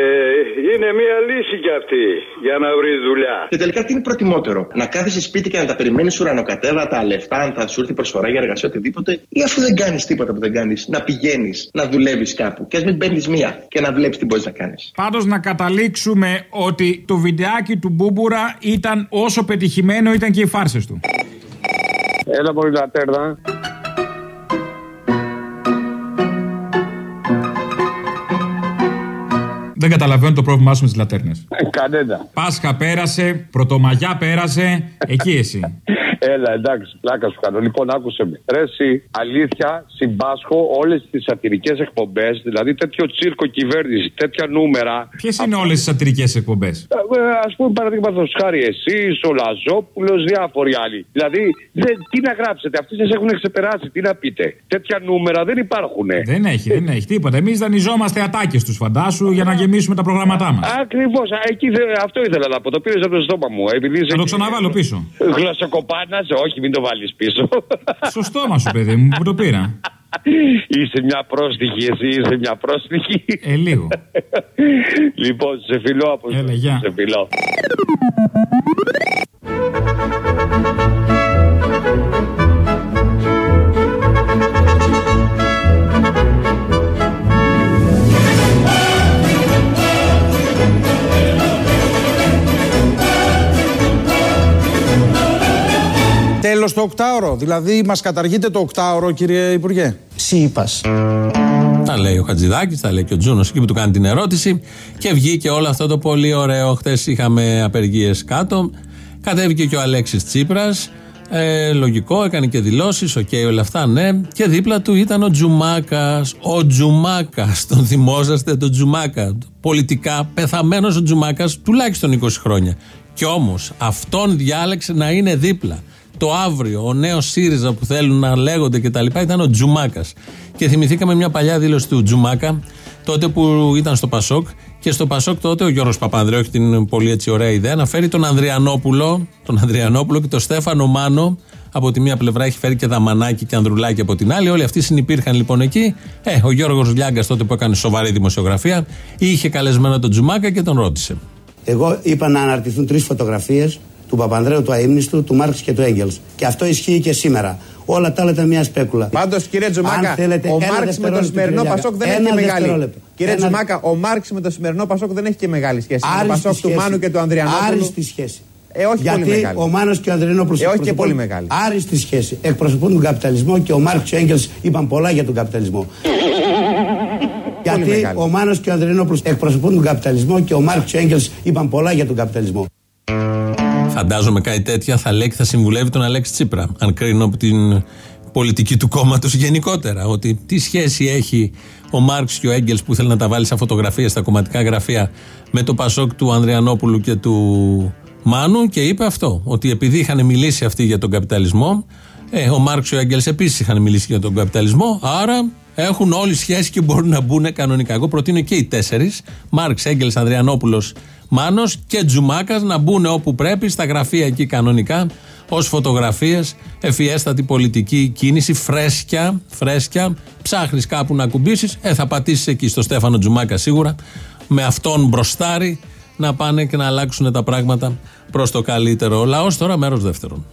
είναι μια λύση κι αυτή για να βρεις δουλειά. Και τελικά τι είναι προτιμότερο, να κάθεσαι σπίτι και να τα περιμένει ουρανοκατέβατα λεφτά, αν θα σου έρθει προσφορά για εργασία οτιδήποτε, ή αφού δεν κάνεις τίποτα που δεν κάνεις, να πηγαίνεις, να δουλεύεις κάπου και ας μην παίρνεις μία και να βλέπεις τι μπορείς να κάνεις. Πάντως να καταλήξουμε ότι το βιντεάκι του Μπούμπουρα ήταν όσο πετυχημένο ήταν και οι φάρσες του. Έλα πολύ λατέρδα. Δεν καταλαβαίνω το πρόβλημά σου με τις λατέρνες. Κανένα. Πάσχα πέρασε, Πρωτομαγιά πέρασε, εκεί εσύ. Έλα, εντάξει, πλάκα σου κάνω. Λοιπόν, άκουσε με. Ρε, εσύ, αλήθεια, συμπάσχω όλες τις σατυρικές εκπομπές, δηλαδή τέτοιο τσίρκο κυβέρνηση, τέτοια νούμερα. Ποιες είναι όλες τις σατυρικές εκπομπές; Α πούμε, παραδείγματος χάρη, εσείς, ο Λαζόπουλος, διάφοροι άλλοι. Δηλαδή, δεν, τι να γράψετε, αυτοί σας έχουν ξεπεράσει, τι να πείτε. Τέτοια νούμερα δεν υπάρχουν. Δεν έχει, δεν έχει τίποτα. Εμείς δανειζόμαστε ατάκες τους φαντάσου για να γεμίσουμε τα προγράμματά μας. Ακριβώς, αυτό ήθελα να πω. Το πήρες από το στόμα μου. Επειδή Θα το ξαναβάλω πίσω. Γλωσσοκοπάνα, όχι, μην το βάλεις πίσω. Στο στόμα σου, παιδί μου, που το πήρα. Είσαι μια πρόστιχη, εσύ είσαι μια πρόστιχη. Ε, λίγο. λοιπόν, σε φιλώ από γεια. Σε φιλώ. Τέλος το οκτάωρο. Δηλαδή, μας καταργείτε το οκτάωρο, κύριε Υπουργέ. ΣΥΠΑ. Τα λέει ο Χατζηδάκης, τα λέει και ο Τζούνος εκεί που του κάνει την ερώτηση. Και βγήκε όλο αυτό το πολύ ωραίο. Χθες είχαμε απεργίες κάτω. Κατέβηκε και ο Αλέξης Τσίπρας. Ε, λογικό, έκανε και δηλώσεις. Οκ, όλα αυτά, ναι. Και δίπλα του ήταν ο Τζουμάκας. Ο Τζουμάκας. Τον θυμόσαστε, τον Τζουμάκα. Πολιτικά πεθαμένος ο Τζουμάκας τουλάχιστον 20 χρόνια. Κι όμως αυτόν διάλεξε να είναι δίπλα. Το αύριο, ο νέος ΣΥΡΙΖΑ που θέλουν να λέγονται και τα λοιπά ήταν ο Τζουμάκας. Και θυμηθήκαμε μια παλιά δήλωση του Τζουμάκα, τότε που ήταν στο Πασόκ. Και στο Πασόκ τότε ο Γιώργος Παπανδρέου έχει την πολύ έτσι ωραία ιδέα να φέρει τον Ανδριανόπουλο, τον Ανδριανόπουλο και τον Στέφανο Μάνο. Από τη μία πλευρά έχει φέρει και Δαμανάκη και Ανδρουλάκη από την άλλη. Όλοι αυτοί συνυπήρχαν λοιπόν εκεί. Ε, ο Γιώργος Λιάγκας τότε που έκανε σοβαρή δημοσιογραφία είχε καλεσμένο τον Τζουμάκα και τον ρώτησε. Εγώ είπα να αναρτηθούν τρεις φωτογραφίες του Παπανδρέου, του Αίμνηστου, του Μάρξ και του Έγκελ. Και αυτό ισχύει και σήμερα. Όλα τα άλλα ήταν μια σπέκουλα. Πάντως, κύριε Τζουμάκα, Αν θέλετε, ο ένα Μάρξ με το δευτερόλεπτο, σημερινό κύριε Πασόκ δεν Λιάγκα. έχει και Ένα μεγάλη. δευτερόλεπτο. Κύριε Ένα- Τζουμάκα, ο Μάρξ με το σημερινό Πασόκ δεν έχει και μεγάλη σχέση. Με το Άριστη Πασόκ του σχέση. Μάνου και του Ανδριανόπουλου. Άριστη σχέση. Ε, όχι Γιατί πολύ μεγάλη. ο Μάνος και ο Ανδριανόπουλος Ε, όχι και εκπροσωπούν πολύ μεγάλη. Άριστη σχέση. Εκπροσωπούν τον καπιταλισμό και ο Μάρξ και ο Έγκελ είπαν πολλά για τον καπιταλισμό. Γιατί μεγάλη. ο Μάνος και ο Ανδριανόπουλος εκπροσωπούν τον καπιταλισμό και ο Μάρξ και ο Έγκελ είπαν πολλά για τον καπιταλισμό. Φαντάζομαι κάτι τέτοια θα λέει και θα συμβουλεύει τον Αλέξη Τσίπρα. Αν κρίνω από την πολιτική του κόμματος γενικότερα. Ότι τι σχέση έχει ο Μάρξ και ο Έγκελς που θέλει να τα βάλει σαν φωτογραφία στα κομματικά γραφεία με το Πασόκ του Ανδριανόπουλου και του Μάνου και είπε αυτό. Ότι επειδή είχαν μιλήσει αυτοί για τον καπιταλισμό, ε, ο Μάρξ και ο Έγκελς επίσης είχαν μιλήσει για τον καπιταλισμό, άρα έχουν όλοι σχέση και μπορούν να μπουν κανονικά. Εγώ προτείνω και οι τέσσερις, Μάρξ, Έγκελς, Ανδριανόπουλος, Μάνος και Τζουμάκας να μπουν όπου πρέπει, στα γραφεία εκεί κανονικά, ως φωτογραφίες, ευφιέστατη πολιτική κίνηση, φρέσκια, φρέσκια. Ψάχνεις κάπου να κουμπίσεις, ε, θα πατήσεις εκεί στο Στέφανο Τζουμάκα σίγουρα, με αυτόν μπροστάρι να πάνε και να αλλάξουν τα πράγματα προς το καλύτερο. Ο λαός τώρα μέρος δεύτερον.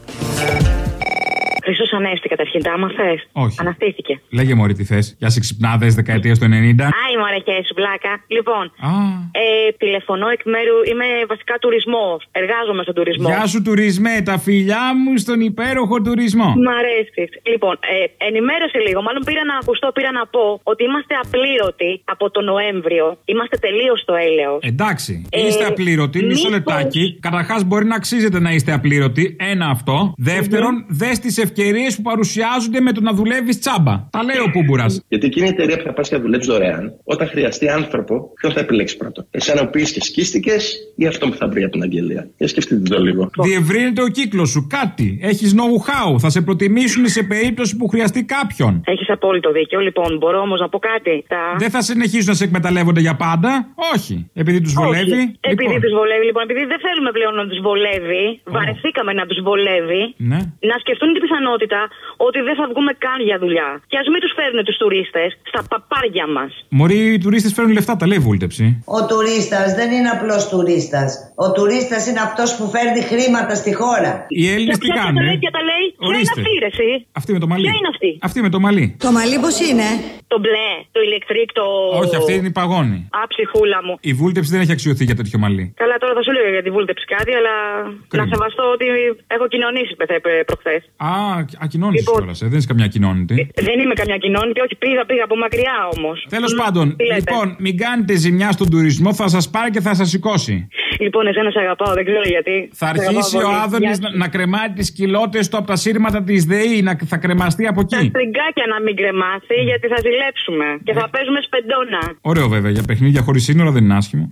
Χρυσό ανέστη καταρχήν, τα άμα θες. Όχι. Αναστήθηκε. Λέγε μωρή τι θες. Για σε ξυπνάδε δεκαετία του 90. Άι, μωρέ, και σου πλάκα. Λοιπόν, ε, τηλεφωνώ εκ μέρου. Είμαι βασικά τουρισμός. Εργάζομαι στον τουρισμό. Γεια σου τουρισμέ, τα φιλιά μου στον υπέροχο τουρισμό. Μ' αρέσει. Λοιπόν, ε, ενημέρωσε λίγο. Μάλλον πήρα να ακουστώ, πήρα να πω ότι είμαστε απλήρωτοι από τον Νοέμβριο. Είμαστε τελείως στο έλεος. Εντάξει, Ε, είστε απλήρωτοι, μισό μήπως- λεπτάκι. Καταρχάς, μπορεί να αξίζετε να είστε απλήρωτοι. Ένα αυτό. Δεύτερον, δες τις ευκαιρίες που παρουσιάζονται με το να δουλεύεις τσάμπα. Τα λέει ο Πούμπουρας. Γιατί εκείνη η εταιρεία που θα πας και θα δουλέψεις δωρεάν, όταν χρειαστεί άνθρωπο, ποιον θα επιλέξεις πρώτο. Εσένα που πήγε και σκίστηκες ή αυτό που θα βρει από την αγγελία; Για σκεφτείτε το λίγο. Διευρύνεται ο κύκλος σου. Κάτι. Έχεις know-how. Θα σε προτιμήσουν σε περίπτωση που χρειαστεί κάποιον. Έχεις απόλυτο δίκιο. Λοιπόν, μπορώ όμως να πω κάτι. Τα... Δεν θα συνεχίσουν να σε εκμεταλλεύονται για πάντα. Όχι. Επειδή τους βολεύει. Όχι. Επειδή Λοιπόν. τους βολεύει, λοιπόν, επειδή δεν θέλουμε πλέον να τους βολεύει, βαρεθήκαμε να τους βολεύει, Ναι. να σκεφτούν την πιθανότητα ότι δεν θα βγούμε καν για δουλειά. Και ας μην τους φέρουν τους τουρίστες στα παπάρια μας. Μωροί οι τουρίστες φέρνουν λεφτά, τα λέει η βούλτεψη. Ο τουρίστας δεν είναι απλός τουρίστας. Ο τουρίστας είναι αυτός που φέρνει χρήματα στη χώρα. Οι Έλληνες τι κάνουν. Τα λέει και τα λέει. Ποια είναι Ορίστε. αυτή, ρε, εσύ; Αυτή με το μαλλί. Ποια είναι αυτή; Αυτή με το μαλλί. Το μαλλί πώς είναι; Το μπλε, το ηλεκτρικ, το. Όχι, αυτή είναι η παγόνη. Α, ψυχούλα μου. Η βούλτεψη δεν έχει αξιωθεί για τέτοιο μαλλί. Καλά, τώρα θα σου λέω για τη βούλτεψη κάτι, αλλά Κρίμα. να σεβαστώ ότι έχω κοινωνήσει προχθές. Α, ακοινώνει Λοιπόν. κιόλας. Ε, δεν είσαι καμιά κοινώνητη. Δεν είμαι καμιά κοινωνική, όχι πήγα, πήγα από μακριά όμως. Τέλος πάντων, λοιπόν, μην κάνετε ζημιά στον τουρισμό, θα σας πάρει και θα σας σηκώσει. Λοιπόν, εσένα σε αγαπάω, δεν ξέρω γιατί. Θα Σε αγαπάω αρχίσει ο πολύ. Άδωνης Γεια να, να κρεμάει τις κοιλότε του από τα σύρματα της ΔΕΗ, να θα κρεμαστεί από Τα εκεί. στριγκάκια να μην κρεμάσει, γιατί θα ζηλέψουμε. Και θα παίζουμε σπεντόνα. Ωραίο βέβαια, για παιχνίδια χωρίς σύνορα δεν είναι άσχημο.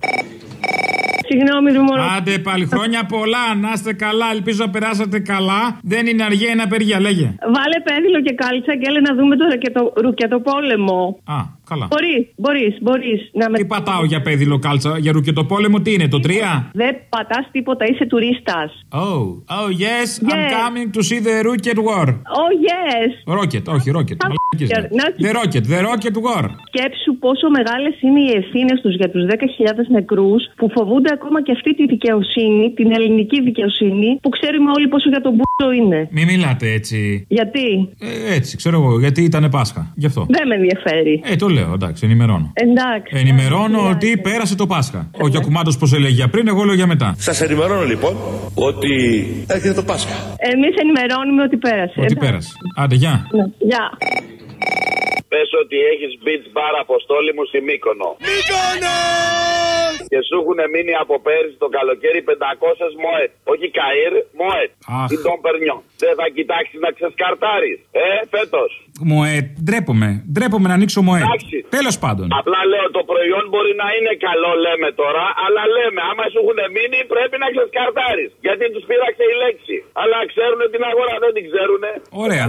Συγγνώμη, του μόνο. Άντε πάλι χρόνια πολλά, να είστε καλά, ελπίζω να περάσατε καλά. Δεν είναι αργία, είναι απεργία, λέγε. Βάλε πέδιλο και κάλτσα και έλε να δούμε τώρα και το ρουκετό πόλεμο. Α, καλά. Μπορείς, μπορείς, μπορείς να με. Τι πατάω για πέδιλο κάλτσα, για ρουκετό πόλεμο, τι είναι, το 3? Δεν πατάς τίποτα, είσαι τουρίστας. Oh, oh yes, I'm Yes. coming to see the rocket war. Oh, yes. Rocket, όχι rocket. μαλακίες λέω. Να- The rocket, the rocket war. Σκέψου πόσο μεγάλες είναι οι ευθύνες τους για τους 10.000 νεκρούς που φοβούνται ακόμα και αυτή τη δικαιοσύνη, την ελληνική δικαιοσύνη, που ξέρουμε όλοι πόσο για τον μπούζο είναι. Μην μιλάτε έτσι. Γιατί; Ε, έτσι, ξέρω εγώ, γιατί ήταν Πάσχα. Γι' αυτό. δεν με ενδιαφέρει. Ε, το λέω, εντάξει, ενημερώνω. Εντάξει. Ενημερώνω ότι πέρασε το Πάσχα. Ο Γιακουμάτο πώς έλεγε για πριν, εγώ λέω για μετά. Σας ενημερώνω λοιπόν ότι έρχεται το Πάσχα. Εμείς ενημερώνουμε ότι πέρασε. Ότι Εντάξει. πέρασε. Άντε, γεια. Ναι. Γεια. Πες ότι έχεις beach bar αποστόλη μου στη Μύκονο. Και σου έχουν μείνει από πέρυσι το καλοκαίρι 500 μοέτ. Όχι καΐρ, μοέτ. Αχ. Τι τον περνιό. Δεν θα κοιτάξεις να ξεσκαρτάρεις. Ε, φέτος. Μοέ, ντρέπομαι. Ντρέπομαι να ανοίξω μοέ. Εντάξει. Τέλος πάντων. Απλά λέω το προϊόν μπορεί να είναι καλό, λέμε τώρα, αλλά λέμε άμα σου έχουν μείνει πρέπει να ξεσκαρτάρεις. Γιατί τους πείραξε η λέξη. Αλλά ξέρουν την αγορά, δεν την ξέρουν. Ωραία.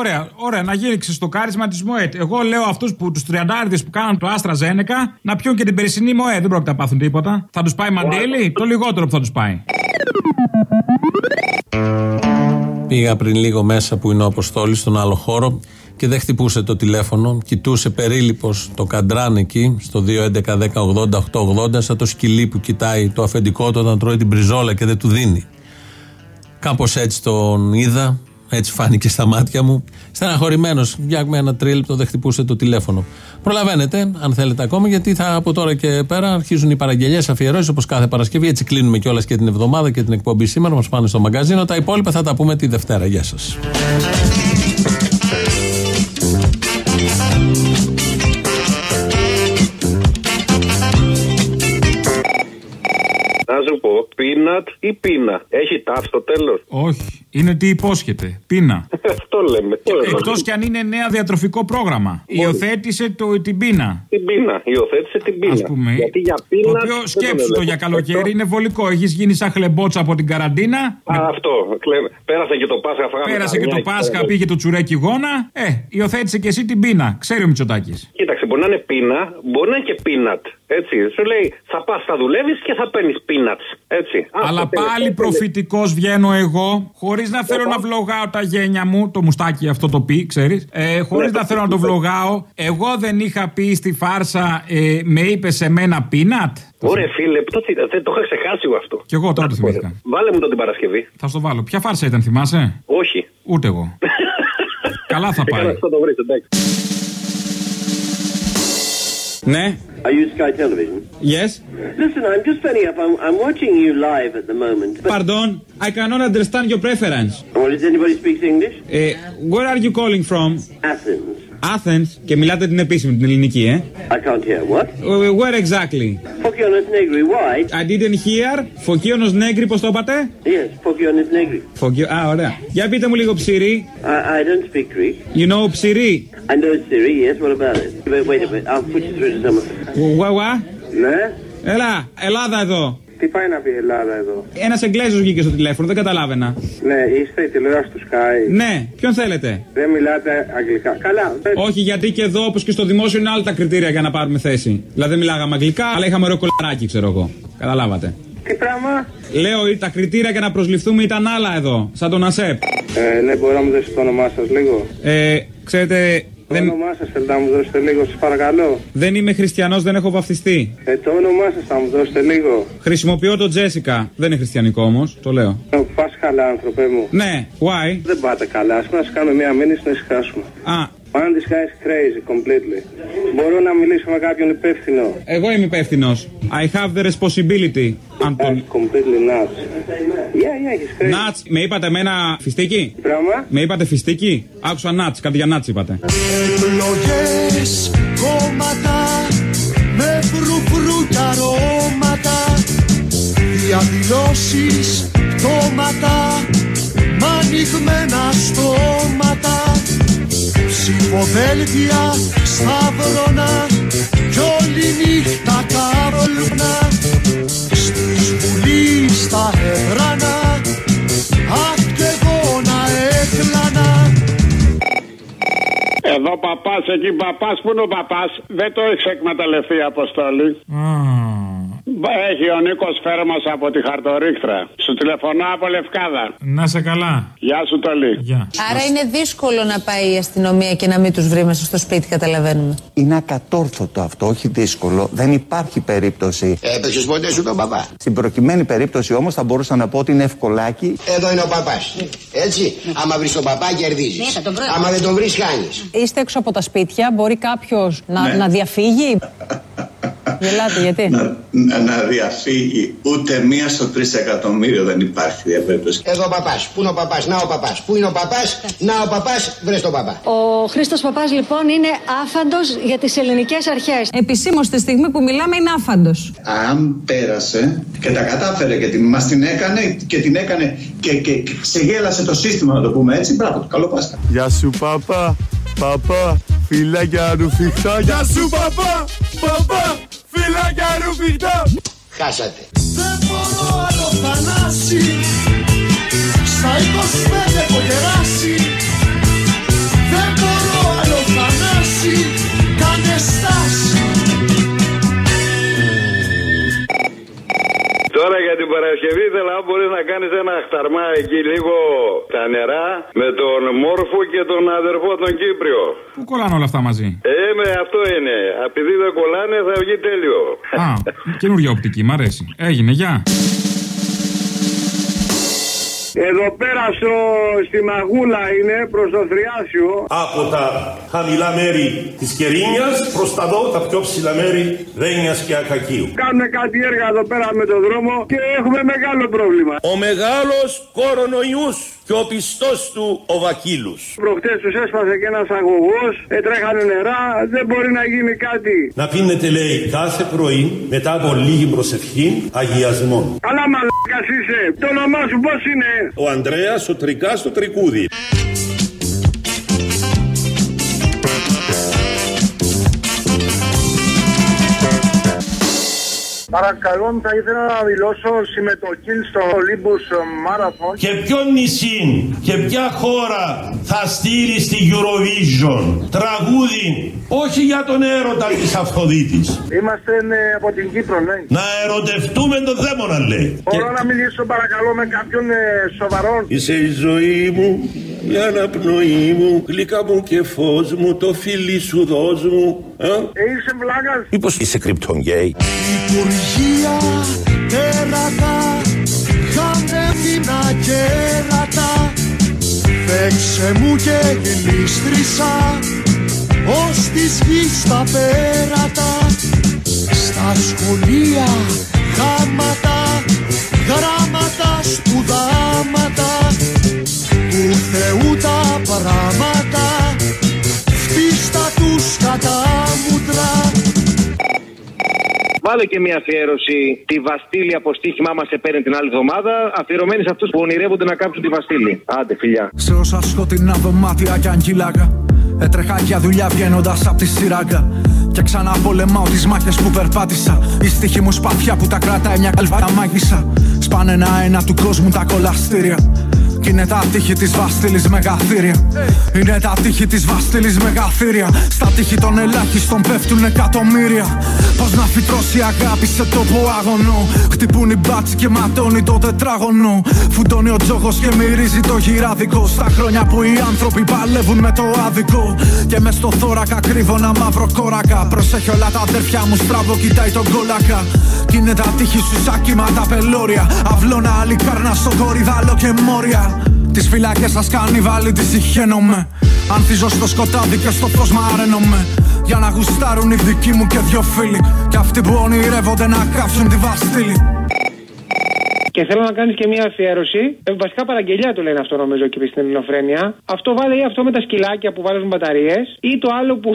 Ωραία, ωραία. Να γίνει στο κάρισμα της ΜΟΕΤ. Εγώ λέω αυτούς που τους τριαντάριδες που κάνουν το Άστρα Ζένεκα να πιούν και την περσινή ΜΟΕ. Δεν πρόκειται να πάθουν τίποτα. Θα τους πάει μαντέλι, το λιγότερο που θα τους πάει. Πήγα πριν λίγο μέσα που είναι ο Αποστόλης στον άλλο χώρο και δεν χτυπούσε το τηλέφωνο. Κοιτούσε περίληπο το καντράν εκεί, στο 2.11.10.80.880, σαν το σκυλί που κοιτάει το αφεντικό του όταν τρώει την μπριζόλα και δεν του δίνει. Κάπως έτσι τον είδα, έτσι φάνηκε στα μάτια μου. Στεναχωρημένος, για ένα τρίλεπτο δεν χτυπούσε το τηλέφωνο. Προλαβαίνετε, αν θέλετε ακόμα, γιατί θα από τώρα και πέρα αρχίζουν οι παραγγελίε, αφιερώσεις όπως κάθε Παρασκευή. Έτσι κλείνουμε κιόλας και την εβδομάδα και την εκπομπή σήμερα. Μας πάνε στο μαγκαζίνο. Τα υπόλοιπα θα τα πούμε τη Δευτέρα. Γεια σας. Σου πω, πίνατ ή πίνα. Έχει τάφ στο τέλος. Όχι. Είναι τι υπόσχεται. Πείνα. Αυτό λέμε. τι λέμε. Εκτός κι αν είναι νέα διατροφικό πρόγραμμα. Υιοθέτησε το, την πείνα. Την πίνα. Υιοθέτησε την πίνα. Ας πούμε. Γιατί για πίνα. Το οποίο σκέψου το για καλοκαίρι είναι βολικό. Έχεις γίνει σαν χλεμπότσα από την καραντίνα. Α, αυτό. κλαίμε. Πέρασε και το Πάσχα. φάγαμε Πέρασε και το καμιά Πάσχα, και- πήγε το τσουρέκι γόνα. Ε, υιοθέτησε και εσύ την πείνα. Ξέρει ο Μητσοτάκης. Κοίταξε, μπορεί να είναι πίνα, μπορεί να είναι και πίνατ. Έτσι. Σου λέει, θα πας, θα δουλεύεις και θα παίρνεις πίνατς. Έτσι. Α, Αλλά το τέλος, πάλι το τέλος. προφητικός βγαίνω εγώ, χωρίς να θέλω να βλογάω τα γένια μου. Το μουστάκι αυτό το πει, ξέρεις. Ε, χωρίς να θέλω να το βλογάω. Εγώ δεν είχα πει στη φάρσα, ε, με είπε σε μένα πίνατ. Ωραία, φίλε, τότε, δεν το είχα ξεχάσει εγώ αυτό. Κι εγώ τώρα το θυμήθηκα. Βάλε μου το την Παρασκευή. Θα στο βάλω. Ποια φάρσα ήταν, θυμάσαι; Όχι. Ούτε εγώ. Καλά θα πάει. Έκανα, θα το βρεις, εντάξει. Ναι. Are you Sky Television? Yes. Listen, I'm just phoning up. I'm, I'm watching you live at the moment. But, Pardon, I cannot understand your preference. well, does anybody speak English? Eh, where are you calling from? Athens. Athens. Και μιλάτε την επίσημη, την ελληνική, ε. I can't hear. What? Eh, Where exactly? Fokionis Negri. Why? I didn't hear. Φωκίωνος Νέγκρι, πώς το είπατε? Yes, Fokionis Negri. Φωκιο... Α, ωραία. Για πείτε μου λίγο ψηρή. I, I don't speak Greek. You know ψηρή. I know Siri. Yes. What about it? Wait, wait a minute. I'll put you through to someone. What, what? Ναι; Έλα, Ελλάδα εδώ. Τι πάει να πει η Ελλάδα εδώ; Ένας Εγγλέζος βγήκε στο τηλέφωνο, δεν καταλάβαινα. Ναι, είστε η τηλεόραση του Sky. Ναι, ποιον θέλετε; Δεν μιλάτε αγγλικά. Καλά. δεν- Όχι, γιατί και εδώ, όπως και στο δημόσιο, είναι άλλα τα κριτήρια για να πάρουμε θέση. Δηλαδή δεν μιλάγαμε αγγλικά, αλλά είχαμε ωραίο κολαράκι, ξέρω εγώ. Καταλάβατε. Τι πράγμα; Λέω, τα κριτήρια για να προσληφθούμε ήταν άλλα εδώ, σαν τον ΑΣΕΠ. Ε, ναι, μπορώ να μου δώσετε το όνομά σας λίγο; Ε, ξέρετε, Το δεν, όνομά σας θέλετε να μου δώσετε λίγο, σας παρακαλώ. δεν είμαι χριστιανός, δεν έχω βαφτιστεί. Ε, το όνομά σας θα μου δώσετε λίγο. Χρησιμοποιώ το Τζέσικα. Δεν είναι χριστιανικό όμως, το λέω. Πας καλά, άνθρωπε μου. Ναι, why? Δεν πάτε καλά. Α πούμε, να σα κάνω μια μήνυση να ησυχάσουμε. Α, Man, this guy is crazy completely. Μπορώ να μιλήσω με κάποιον υπεύθυνο. εγώ είμαι υπεύθυνος. I have the responsibility. Αν τον... Completely nuts. Yeah, yeah, he's crazy. Νάτς, με είπατε εμένα φιστίκι; Πράγμα. Με είπατε φιστίκι; Άκουσα νάτς, κάτι για νάτς είπατε. Εκλογές, κόμματα με φρουφρού κι αρώματα Διαδηλώσεις, πτώματα μ' ανοιγμένα στόματα Ψηφοδέλτια, σταύρωνα κι όλη νύχτα καρόλουνα Στις βουλή στα έδρανα Αχ κι εγώ να έκλανα Εδώ παπάς, εκεί παπάς, πού είναι ο παπάς; Δεν το έχεις εκμεταλλευτεί η αποστόλη. Έχει ο Νίκος Φέρμας από τη Χαρτορίχτρα. Σου τηλεφωνώ από Λευκάδα. Να σε καλά. Γεια σου, Τολί. Άρα είναι δύσκολο να πάει η αστυνομία και να μην τους βρει μέσα στο σπίτι, καταλαβαίνουμε. Είναι ακατόρθωτο αυτό, όχι δύσκολο. Δεν υπάρχει περίπτωση. Έπαιξες ποτέ σου τον παπά; Στην προκειμένη περίπτωση όμως θα μπορούσα να πω ότι είναι ευκολάκι. Εδώ είναι ο παπάς. Έτσι. Άμα βρεις τον παπά, κερδίζεις. Άμα δεν τον βρεις, χάνεις. Είστε έξω από τα σπίτια, μπορεί κάποιος να, Ναι. να διαφύγει; Γελάτε, γιατί; να, να, να διαφύγει ούτε μία στο τρισεκατομμύριο δεν υπάρχει διαπέρίπτωση. Εδώ ο παπάς. Πού είναι ο παπάς, να ο παπάς. Πού είναι ο παπάς, να ο παπάς, βρες τον παπά. Ο Χρήστος Παπάς λοιπόν είναι άφαντος για τις ελληνικές αρχές. Επισήμως τη στιγμή που μιλάμε είναι άφαντος. Αν πέρασε και τα κατάφερε και την, μας την έκανε και την έκανε και, και, και ξεγέλασε το σύστημα να το πούμε έτσι, μπράβο του, καλό Πάσχα. Γεια σου παπά, παπά, φυλάκια ρουφιχτά. Γεια σου παπά, παπά, φυλάκια ρουφιχτά. Χάσατε. Δεν μπορώ άλλο Θανάση Στα 25 έχω γεράσει Δεν μπορώ άλλο Θανάση Κάνε στάση Τώρα για την Παρασκευή ήθελα αν μπορείς να κάνεις ένα χταρμά εκεί λίγο τα νερά με τον Μόρφο και τον αδερφό τον Κύπριο. Πού κολλάνε όλα αυτά μαζί; Ε, με αυτό είναι. Επειδή δεν κολλάνε θα βγει τέλειο. Α, καινούργια οπτική, μ' αρέσει. Έγινε, γεια. Εδώ πέρα στο, στη Μαγούλα είναι προς το Θριάσιο. Από τα χαμηλά μέρη της Κερίνιας προς τα δω τα πιο ψηλά μέρη Ρένιας και Ακακίου. Κάνουμε κάτι έργα εδώ πέρα με το δρόμο και έχουμε μεγάλο πρόβλημα. Ο μεγάλος κορονοϊούς και ο πιστός του ο Βακύλους. Προχτές τους έσπασε και ένας αγωγός, έτρεχανε νερά, δεν μπορεί να γίνει κάτι. Να πίνετε λέει κάθε πρωί μετά από λίγη προσευχή αγιασμών. Αλλά μαλάκας είσαι, το όνομά σου πώς είναι; Ο Ανδρέας ο Τρικάς το Τρικούδι. Παρακαλώ, θα ήθελα να δηλώσω συμμετοχή στο Olympus Marathon. Και ποιο νησί και ποια χώρα θα στείλει στη Eurovision τραγούδι όχι για τον έρωτα της Αφροδίτης. Είμαστε ναι, από την Κύπρο, ναι. Να ερωτευτούμε τον δαίμονα λέει. Μπορώ να μιλήσω παρακαλώ με κάποιον ε, σοβαρό. Είσαι η ζωή μου, η αναπνοή μου, γλυκά μου και φως μου, το φίλι σου δώσ' μου. Ε; Ε, είσαι βλάκας. Μήπως είσαι κρυπτον γκέι; Υπουργεία, τέρατα Χάνε φίνα κέρατα Τρέξε μου και γλίστρισα ως της γης τα πέρατα στα σχολεία γάματα, γράμματα, σπουδάματα του Θεού τα πράγματα φτίστα τους κατά μούτρα Βάλε και μια αφιέρωση τη Βαστήλη από στοίχημά μας σε παίρνει την άλλη εβδομάδα. Αφιερωμένη σε αυτούς που ονειρεύονται να κάψουν τη Βαστήλη. Άντε, φιλιά. Σε όσα σκοτεινά δωμάτια κι αν κυλάγα Έτρεχα για δουλειά βγαίνοντας απ' τη σειράγκα Και ξανά πολεμάω τις μάχες που περπάτησα Η στίχη μου σπαθιά που τα κρατάει μια καλβάρα μάγισσα Σπάνε ένα-ένα του κόσμου τα κολαστήρια Κι είναι τα τείχη της Βαστήλης μεγαθύρια. Είναι τα τείχη της Βαστήλης μεγαθύρια. Στα τείχη των ελάχιστων πέφτουν εκατομμύρια. Πώς να φυτρώσει η αγάπη σε τόπο άγωνο. Χτυπούν οι μπάτσι και ματώνει το τετράγωνο. Φουντώνει ο τζόγος και μυρίζει το γυράδικο. Στα χρόνια που οι άνθρωποι παλεύουν με το άδικο. Και μες στο θώρακα κρύβω ένα μαύρο κόρακα. Προσέχει όλα τα αδέρφια μου στραβό κοιτάει τον κόλακα. Κι είναι τα τείχη σου σαν κύματα πελώρια. Αυλώνα άλλη κάρνα στο κορυδάλο και μόρια Τις φυλακές σας κάνει βάλει τις συχαίνομαι Ανθίζω στο σκοτάδι και στο φως μαραίνομαι Για να γουστάρουν οι δικοί μου και δυο φίλοι Και αυτοί που ονειρεύονται να κάψουν τη Βαστήλη Και θέλω να κάνεις και μια αφιέρωση. Ε, βασικά παραγγελιά το λένε αυτό νομίζω εκεί στην Ελληνοφρένεια. Αυτό βάλε ή αυτό με τα σκυλάκια που βάζουν μπαταρίες, ή το άλλο που,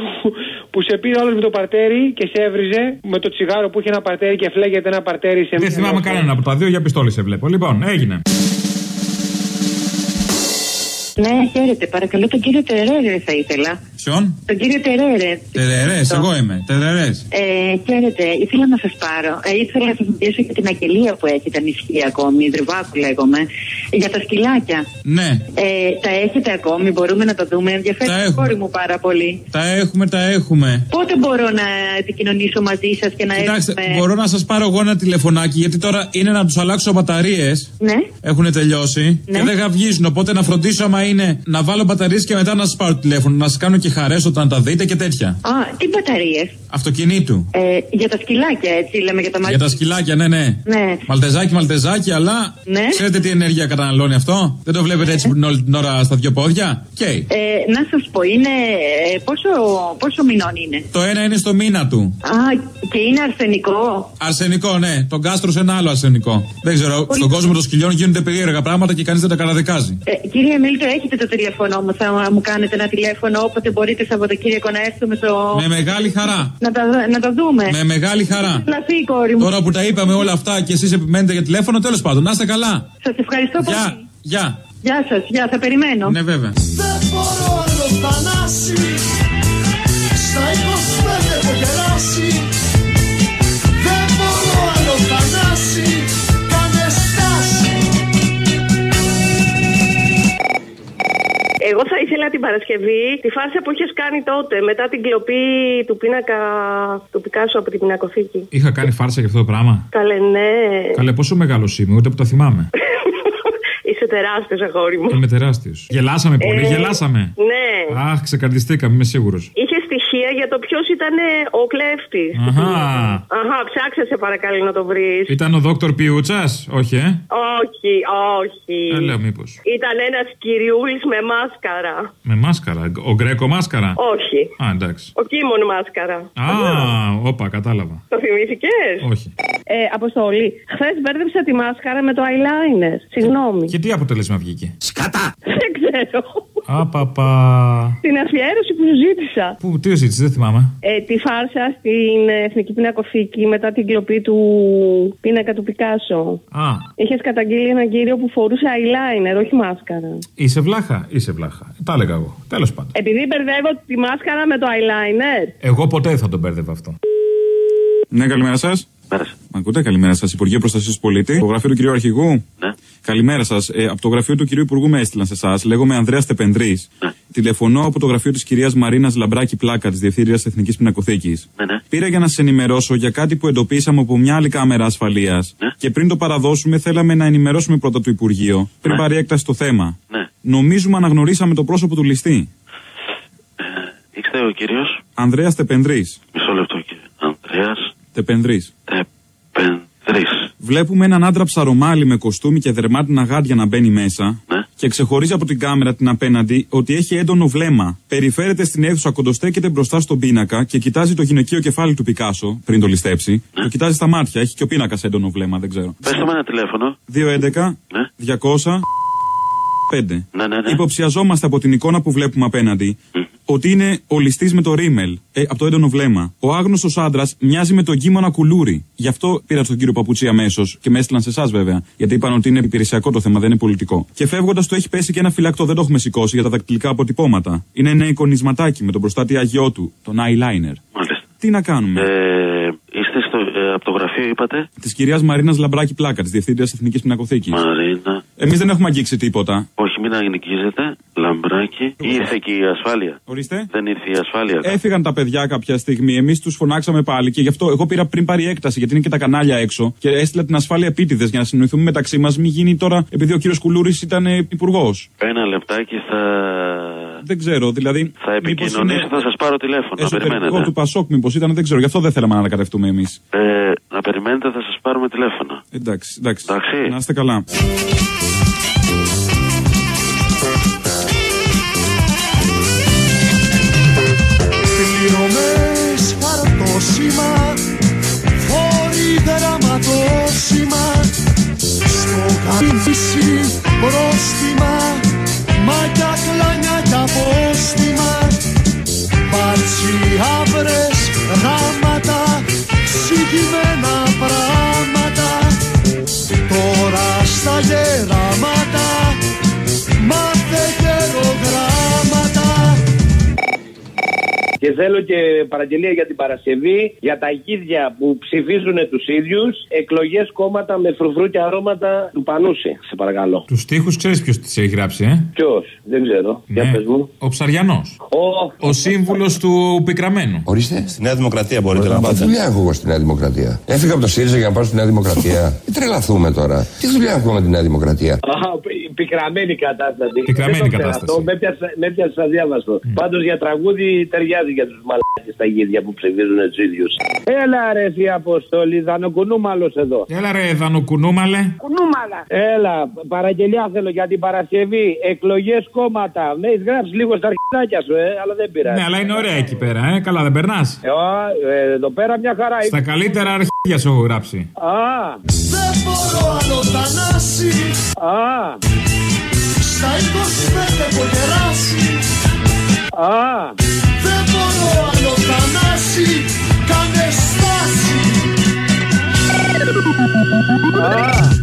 που σε πήρε όλο με το παρτέρι και σε έβριζε με το τσιγάρο που είχε ένα παρτέρι και φλέγεται ένα παρτέρι σε Δεν θυμάμαι κανένα από τα δύο για πιστόλι σε βλέπω. Λοιπόν, έγινε. Ναι, χαίρετε. Παρακαλώ τον κύριο Τερέρε θα ήθελα. Ποιον; Τον κύριο Τερέρε. Τερερέ, εγώ είμαι. Τερερέ. Ε, χαίρετε. Ήθελα να σας πάρω. Ε, ήθελα να σας μιλήσω για την αγγελία που έχετε ανισχύει ακόμη. Δρυβάκου λέγομαι. Για τα σκυλάκια. Ναι. Ε, τα έχετε ακόμη. Μπορούμε να τα δούμε. Ενδιαφέρει Τα το έχουμε. κόρη μου πάρα πολύ. Τα έχουμε, τα έχουμε. Πότε μπορώ να επικοινωνήσω μαζί σας και να Κοιτάξτε, έχουμε. μπορώ να σας πάρω εγώ ένα τηλεφωνάκι γιατί τώρα είναι να τους αλλάξω μπαταρίες. Ναι. Έχουν τελειώσει Ναι. και δεν γαυγίζουν. Οπότε να φροντίσω άμα είναι να βάλω μπαταρίες και μετά να σας πάρω τηλέφωνο. Να σας κάνω και χαρές όταν τα δείτε και τέτοια. Α, τι μπαταρίες; Αυτοκινήτου. Ε, για τα σκυλάκια, έτσι λέμε για τα μάτια. Για τα σκυλάκια, ναι, ναι. Ναι. Μαλτεζάκι, μαλτεζάκι, αλλά Ναι. ξέρετε τι ενέργεια καταναλώνει αυτό; Δεν το βλέπετε έτσι πριν όλη την ώρα στα δύο πόδια; Και Ε, να σας πω, είναι. ε, πόσο, πόσο μηνών είναι; το ένα είναι στο μήνα του. Α, και είναι αρσενικό; Αρσενικό, ναι. Τον κάστρο σε ένα άλλο αρσενικό. Δεν ξέρω. Στον κόσμο των σκυλιών γίνονται περίεργα πράγματα και κανείς δεν τα καταδικάζει. Ε, κύριε Μίλτο, έχετε το τηλέφωνο μου. Θα μου κάνετε ένα τηλέφωνο όποτε μπορείτε Σαββατοκύριακο να έρθουμε στο. Με μεγάλη χαρά. Να τα, να τα δούμε. Με μεγάλη χαρά. Να φύγει η κόρη μου. Τώρα που τα είπαμε όλα αυτά και εσείς επιμένετε για τηλέφωνο, τέλος πάντων, να είστε καλά. Σας ευχαριστώ πολύ. Γεια, γεια. Γεια σας, γεια, θα περιμένω. Ναι, βέβαια. Δεν μπορώ άλλο Εγώ θα ήθελα την Παρασκευή τη φάρσα που είχες κάνει τότε μετά την κλοπή του πίνακα του Πικάσου από την πινακοθήκη. Είχα κάνει φάρσα για αυτό το πράγμα; Καλέ, ναι. Καλέ, πόσο μεγάλο είμαι, ούτε που τα θυμάμαι. Είσαι τεράστιος, αγόρι μου. Είμαι τεράστιος. Γελάσαμε πολύ, Ε, γελάσαμε. Ναι. Αχ, ξεκαρδιστήκαμε, είμαι σίγουρος. Είχε στοιχεία για το ποιος ήταν ο κλέφτης. Αχα. Αχά, ψάξε σε παρακαλώ να το βρεις. Ήταν ο δόκτωρ Πιούτσας, όχι, ε; Όχι, όχι. Ε, λέω μήπως. Ήταν ένας κυριούλης με μάσκαρα. Με μάσκαρα. Ο Γκρέκο μάσκαρα; Όχι. Α, εντάξει. Ο Κίμων μάσκαρα. Α, όπα, κατάλαβα. Το θυμήθηκες; Όχι. Ε, Αποστολή, χθες μπέρδεψα τη μάσκαρα με το eyeliner. Συγγνώμη. Και τι αποτέλεσμα βγήκε; Σκατά! Δεν ξέρω. Απαπα. Την αφιέρωση που σου ζήτησα. Πού, τι ζήτησε, δεν θυμάμαι. Ε, τη φάρσα στην Εθνική Πινακοθήκη μετά την κλοπή του πίνακα του Πικάσο. Α, Είχες καταγγείλει έναν κύριο που φορούσε eyeliner, όχι μάσκαρα. είσαι βλάχα, είσαι βλάχα. Τα έλεγα εγώ. Τέλος πάντων. Επειδή μπερδεύω τη μάσκαρα με το eyeliner. Εγώ ποτέ δεν θα τον μπέρδευα αυτό. Ναι, καλημέρα σας. Μ' ακούτε, καλημέρα σας. Υπουργείο Προστασίας του Πολίτη. Το γραφείο του κυρίου Αρχηγού. Ναι. Καλημέρα σας. Ε, από το γραφείο του κυρίου Υπουργού με έστειλαν σε εσάς. Λέγομαι Ανδρέας Τεπενδρής. Ναι. Τηλεφωνώ από το γραφείο της κυρίας Μαρίνας Λαμπράκη Πλάκα, της Διευθύντρια Εθνικής Πινακοθήκης. Ναι, ναι. Πήρα για να σας ενημερώσω για κάτι που εντοπίσαμε από μια άλλη κάμερα ασφαλείας. Ναι. Και πριν το παραδώσουμε, θέλαμε να ενημερώσουμε πρώτα το Υπουργείο. Πριν πάρει έκταση το θέμα. Ναι. Νομίζουμε αναγνωρίσαμε το πρόσωπο του ληστή. Είστε ο κύριος. Ανδρέας Τεπενδρής. Μισό λεπτό κύριε. Ανδρέα Τεπενδρή. Τεπενδρή. Βλέπουμε έναν άντρα ψαρομάλι με κοστούμι και δερμάτινα γάντια να μπαίνει μέσα. Ναι. και ξεχωρίζει από την κάμερα την απέναντι ότι έχει έντονο βλέμμα. Περιφέρεται στην αίθουσα, κοντοστέκεται μπροστά στον πίνακα και κοιτάζει το γυναικείο κεφάλι του Πικάσο πριν το ληστέψει. Το κοιτάζει στα μάτια. Έχει και ο πίνακας έντονο βλέμμα, δεν ξέρω. Πες μου ένα τηλέφωνο. 211 Ναι. 200 5. Ναι, ναι, ναι. Υποψιαζόμαστε από την εικόνα που βλέπουμε απέναντι ότι είναι ο ληστής με το ρίμελ, ε, από το έντονο βλέμμα. Ο άγνωστος άντρας μοιάζει με τον Κίμωνα Κουλούρη. Γι' αυτό πήρα στον κύριο Παπουτσί αμέσως και με έστειλαν σε εσάς βέβαια. Γιατί είπαν ότι είναι υπηρεσιακό το θέμα, δεν είναι πολιτικό. Και φεύγοντας του έχει πέσει και ένα φυλακτό, δεν το έχουμε σηκώσει για τα δακτυλικά αποτυπώματα. Είναι ένα εικονισματάκι με τον προστάτη αγιό του, τον eyeliner. Μάλιστα. Τι να κάνουμε; Ε, είστε στο, ε, από το γραφείο, είπατε; Της κυρίας Μαρίνας Λαμπράκη Πλάκα, της Διευθύντριας Εθνικής Πινακοθήκης. Μαρίνα. Εμείς δεν έχουμε αγγίξει τίποτα. Όχι, μην αγνικίζετε. Λαμπράκι. Ήρθε και η ασφάλεια. Ορίστε. Δεν ήρθε η ασφάλεια. Έφυγαν τα παιδιά κάποια στιγμή. Εμείς τους φωνάξαμε πάλι και γι' αυτό εγώ πήρα πριν πάρει έκταση, γιατί είναι και τα κανάλια έξω. Και έστειλα την ασφάλεια επίτηδες για να συνοηθούμε μεταξύ μας. Μην γίνει τώρα, επειδή ο κύριος Κουλούρης ήταν υπουργός. Ένα λεπτάκι θα. Δεν ξέρω, δηλαδή. Θα επικοινωνήσω, θα σας πάρω τηλέφωνο. Να Εσωτερικό περιμένετε. του Πασόκ, μήπως ήταν, δεν ξέρω. Γι' αυτό δεν θέλαμε να ανακατευτούμε εμείς. Ε, να περιμένετε, θα σας πάρουμε τηλέφωνο. Εντάξει, εντάξει. Εντάξει. Να είστε καλά. Δραματόσημα Στο καμπίσι πρόστιμα Μάγια κλάνια κι απόστιμα Μπάτσι άβρες θέλω και παραγγελία για την Παρασκευή για τα γίδια που ψηφίζουν τους ίδιους. Εκλογές κόμματα με φρουφρού και αρώματα του Πανούση. Σε παρακαλώ. Τους τοίχου ξέρεις ποιος τι έχει γράψει, ε; Ποιος, δεν ξέρω. Για Ναι. πες μου. Ο Ψαριανός. Ο σύμβουλος του πικραμένου. Ορίστε. Στη Νέα Δημοκρατία μπορείτε να Τι πάτε. δουλειά έχω εγώ στη Νέα Δημοκρατία. Έφυγα από το ΣΥΡΙΖΑ για να πάω στη Νέα Δημοκρατία. Τι τρελαθούμε τώρα. Τι δουλειά έχω με τη Νέα Δημοκρατία. Α, πι- πικραμένη κατάσταση. Πικραμένη Δεν το ξέρω κατάσταση. Αυτό, με πιάσε- με πιάσε αδιάβαστο. Πάντως για τραγούδι ταιριάζει για τους μαλάκες τα γίδια που ψηφίζουν τους ίδιους. Έλα ρε φι Αποστολή, δανοκουνούμαλος εδώ. Έλα ρε, δανοκουνούμαλε. Κουνούμαλα. Έλα, παραγγελιά θέλω για την Παρασκευή. Εκλογές κόμματα. Με έχει γράψεις λίγο στα αρχιδάκια σου, ε, αλλά δεν πειράζει. Ναι, αλλά είναι ωραία εκεί πέρα, ε. Καλά, δεν περνάς. Ε, α, ε, εδώ πέρα μια χαρά Στα καλύτερα αρχίδια σου έχω γράψει. Α, Δεν μπορώ άλλο Θανάση α, Στα 25 έχω γεράσει α. Δεν μπορώ άλλο Θανάση Κάνε στάση Α,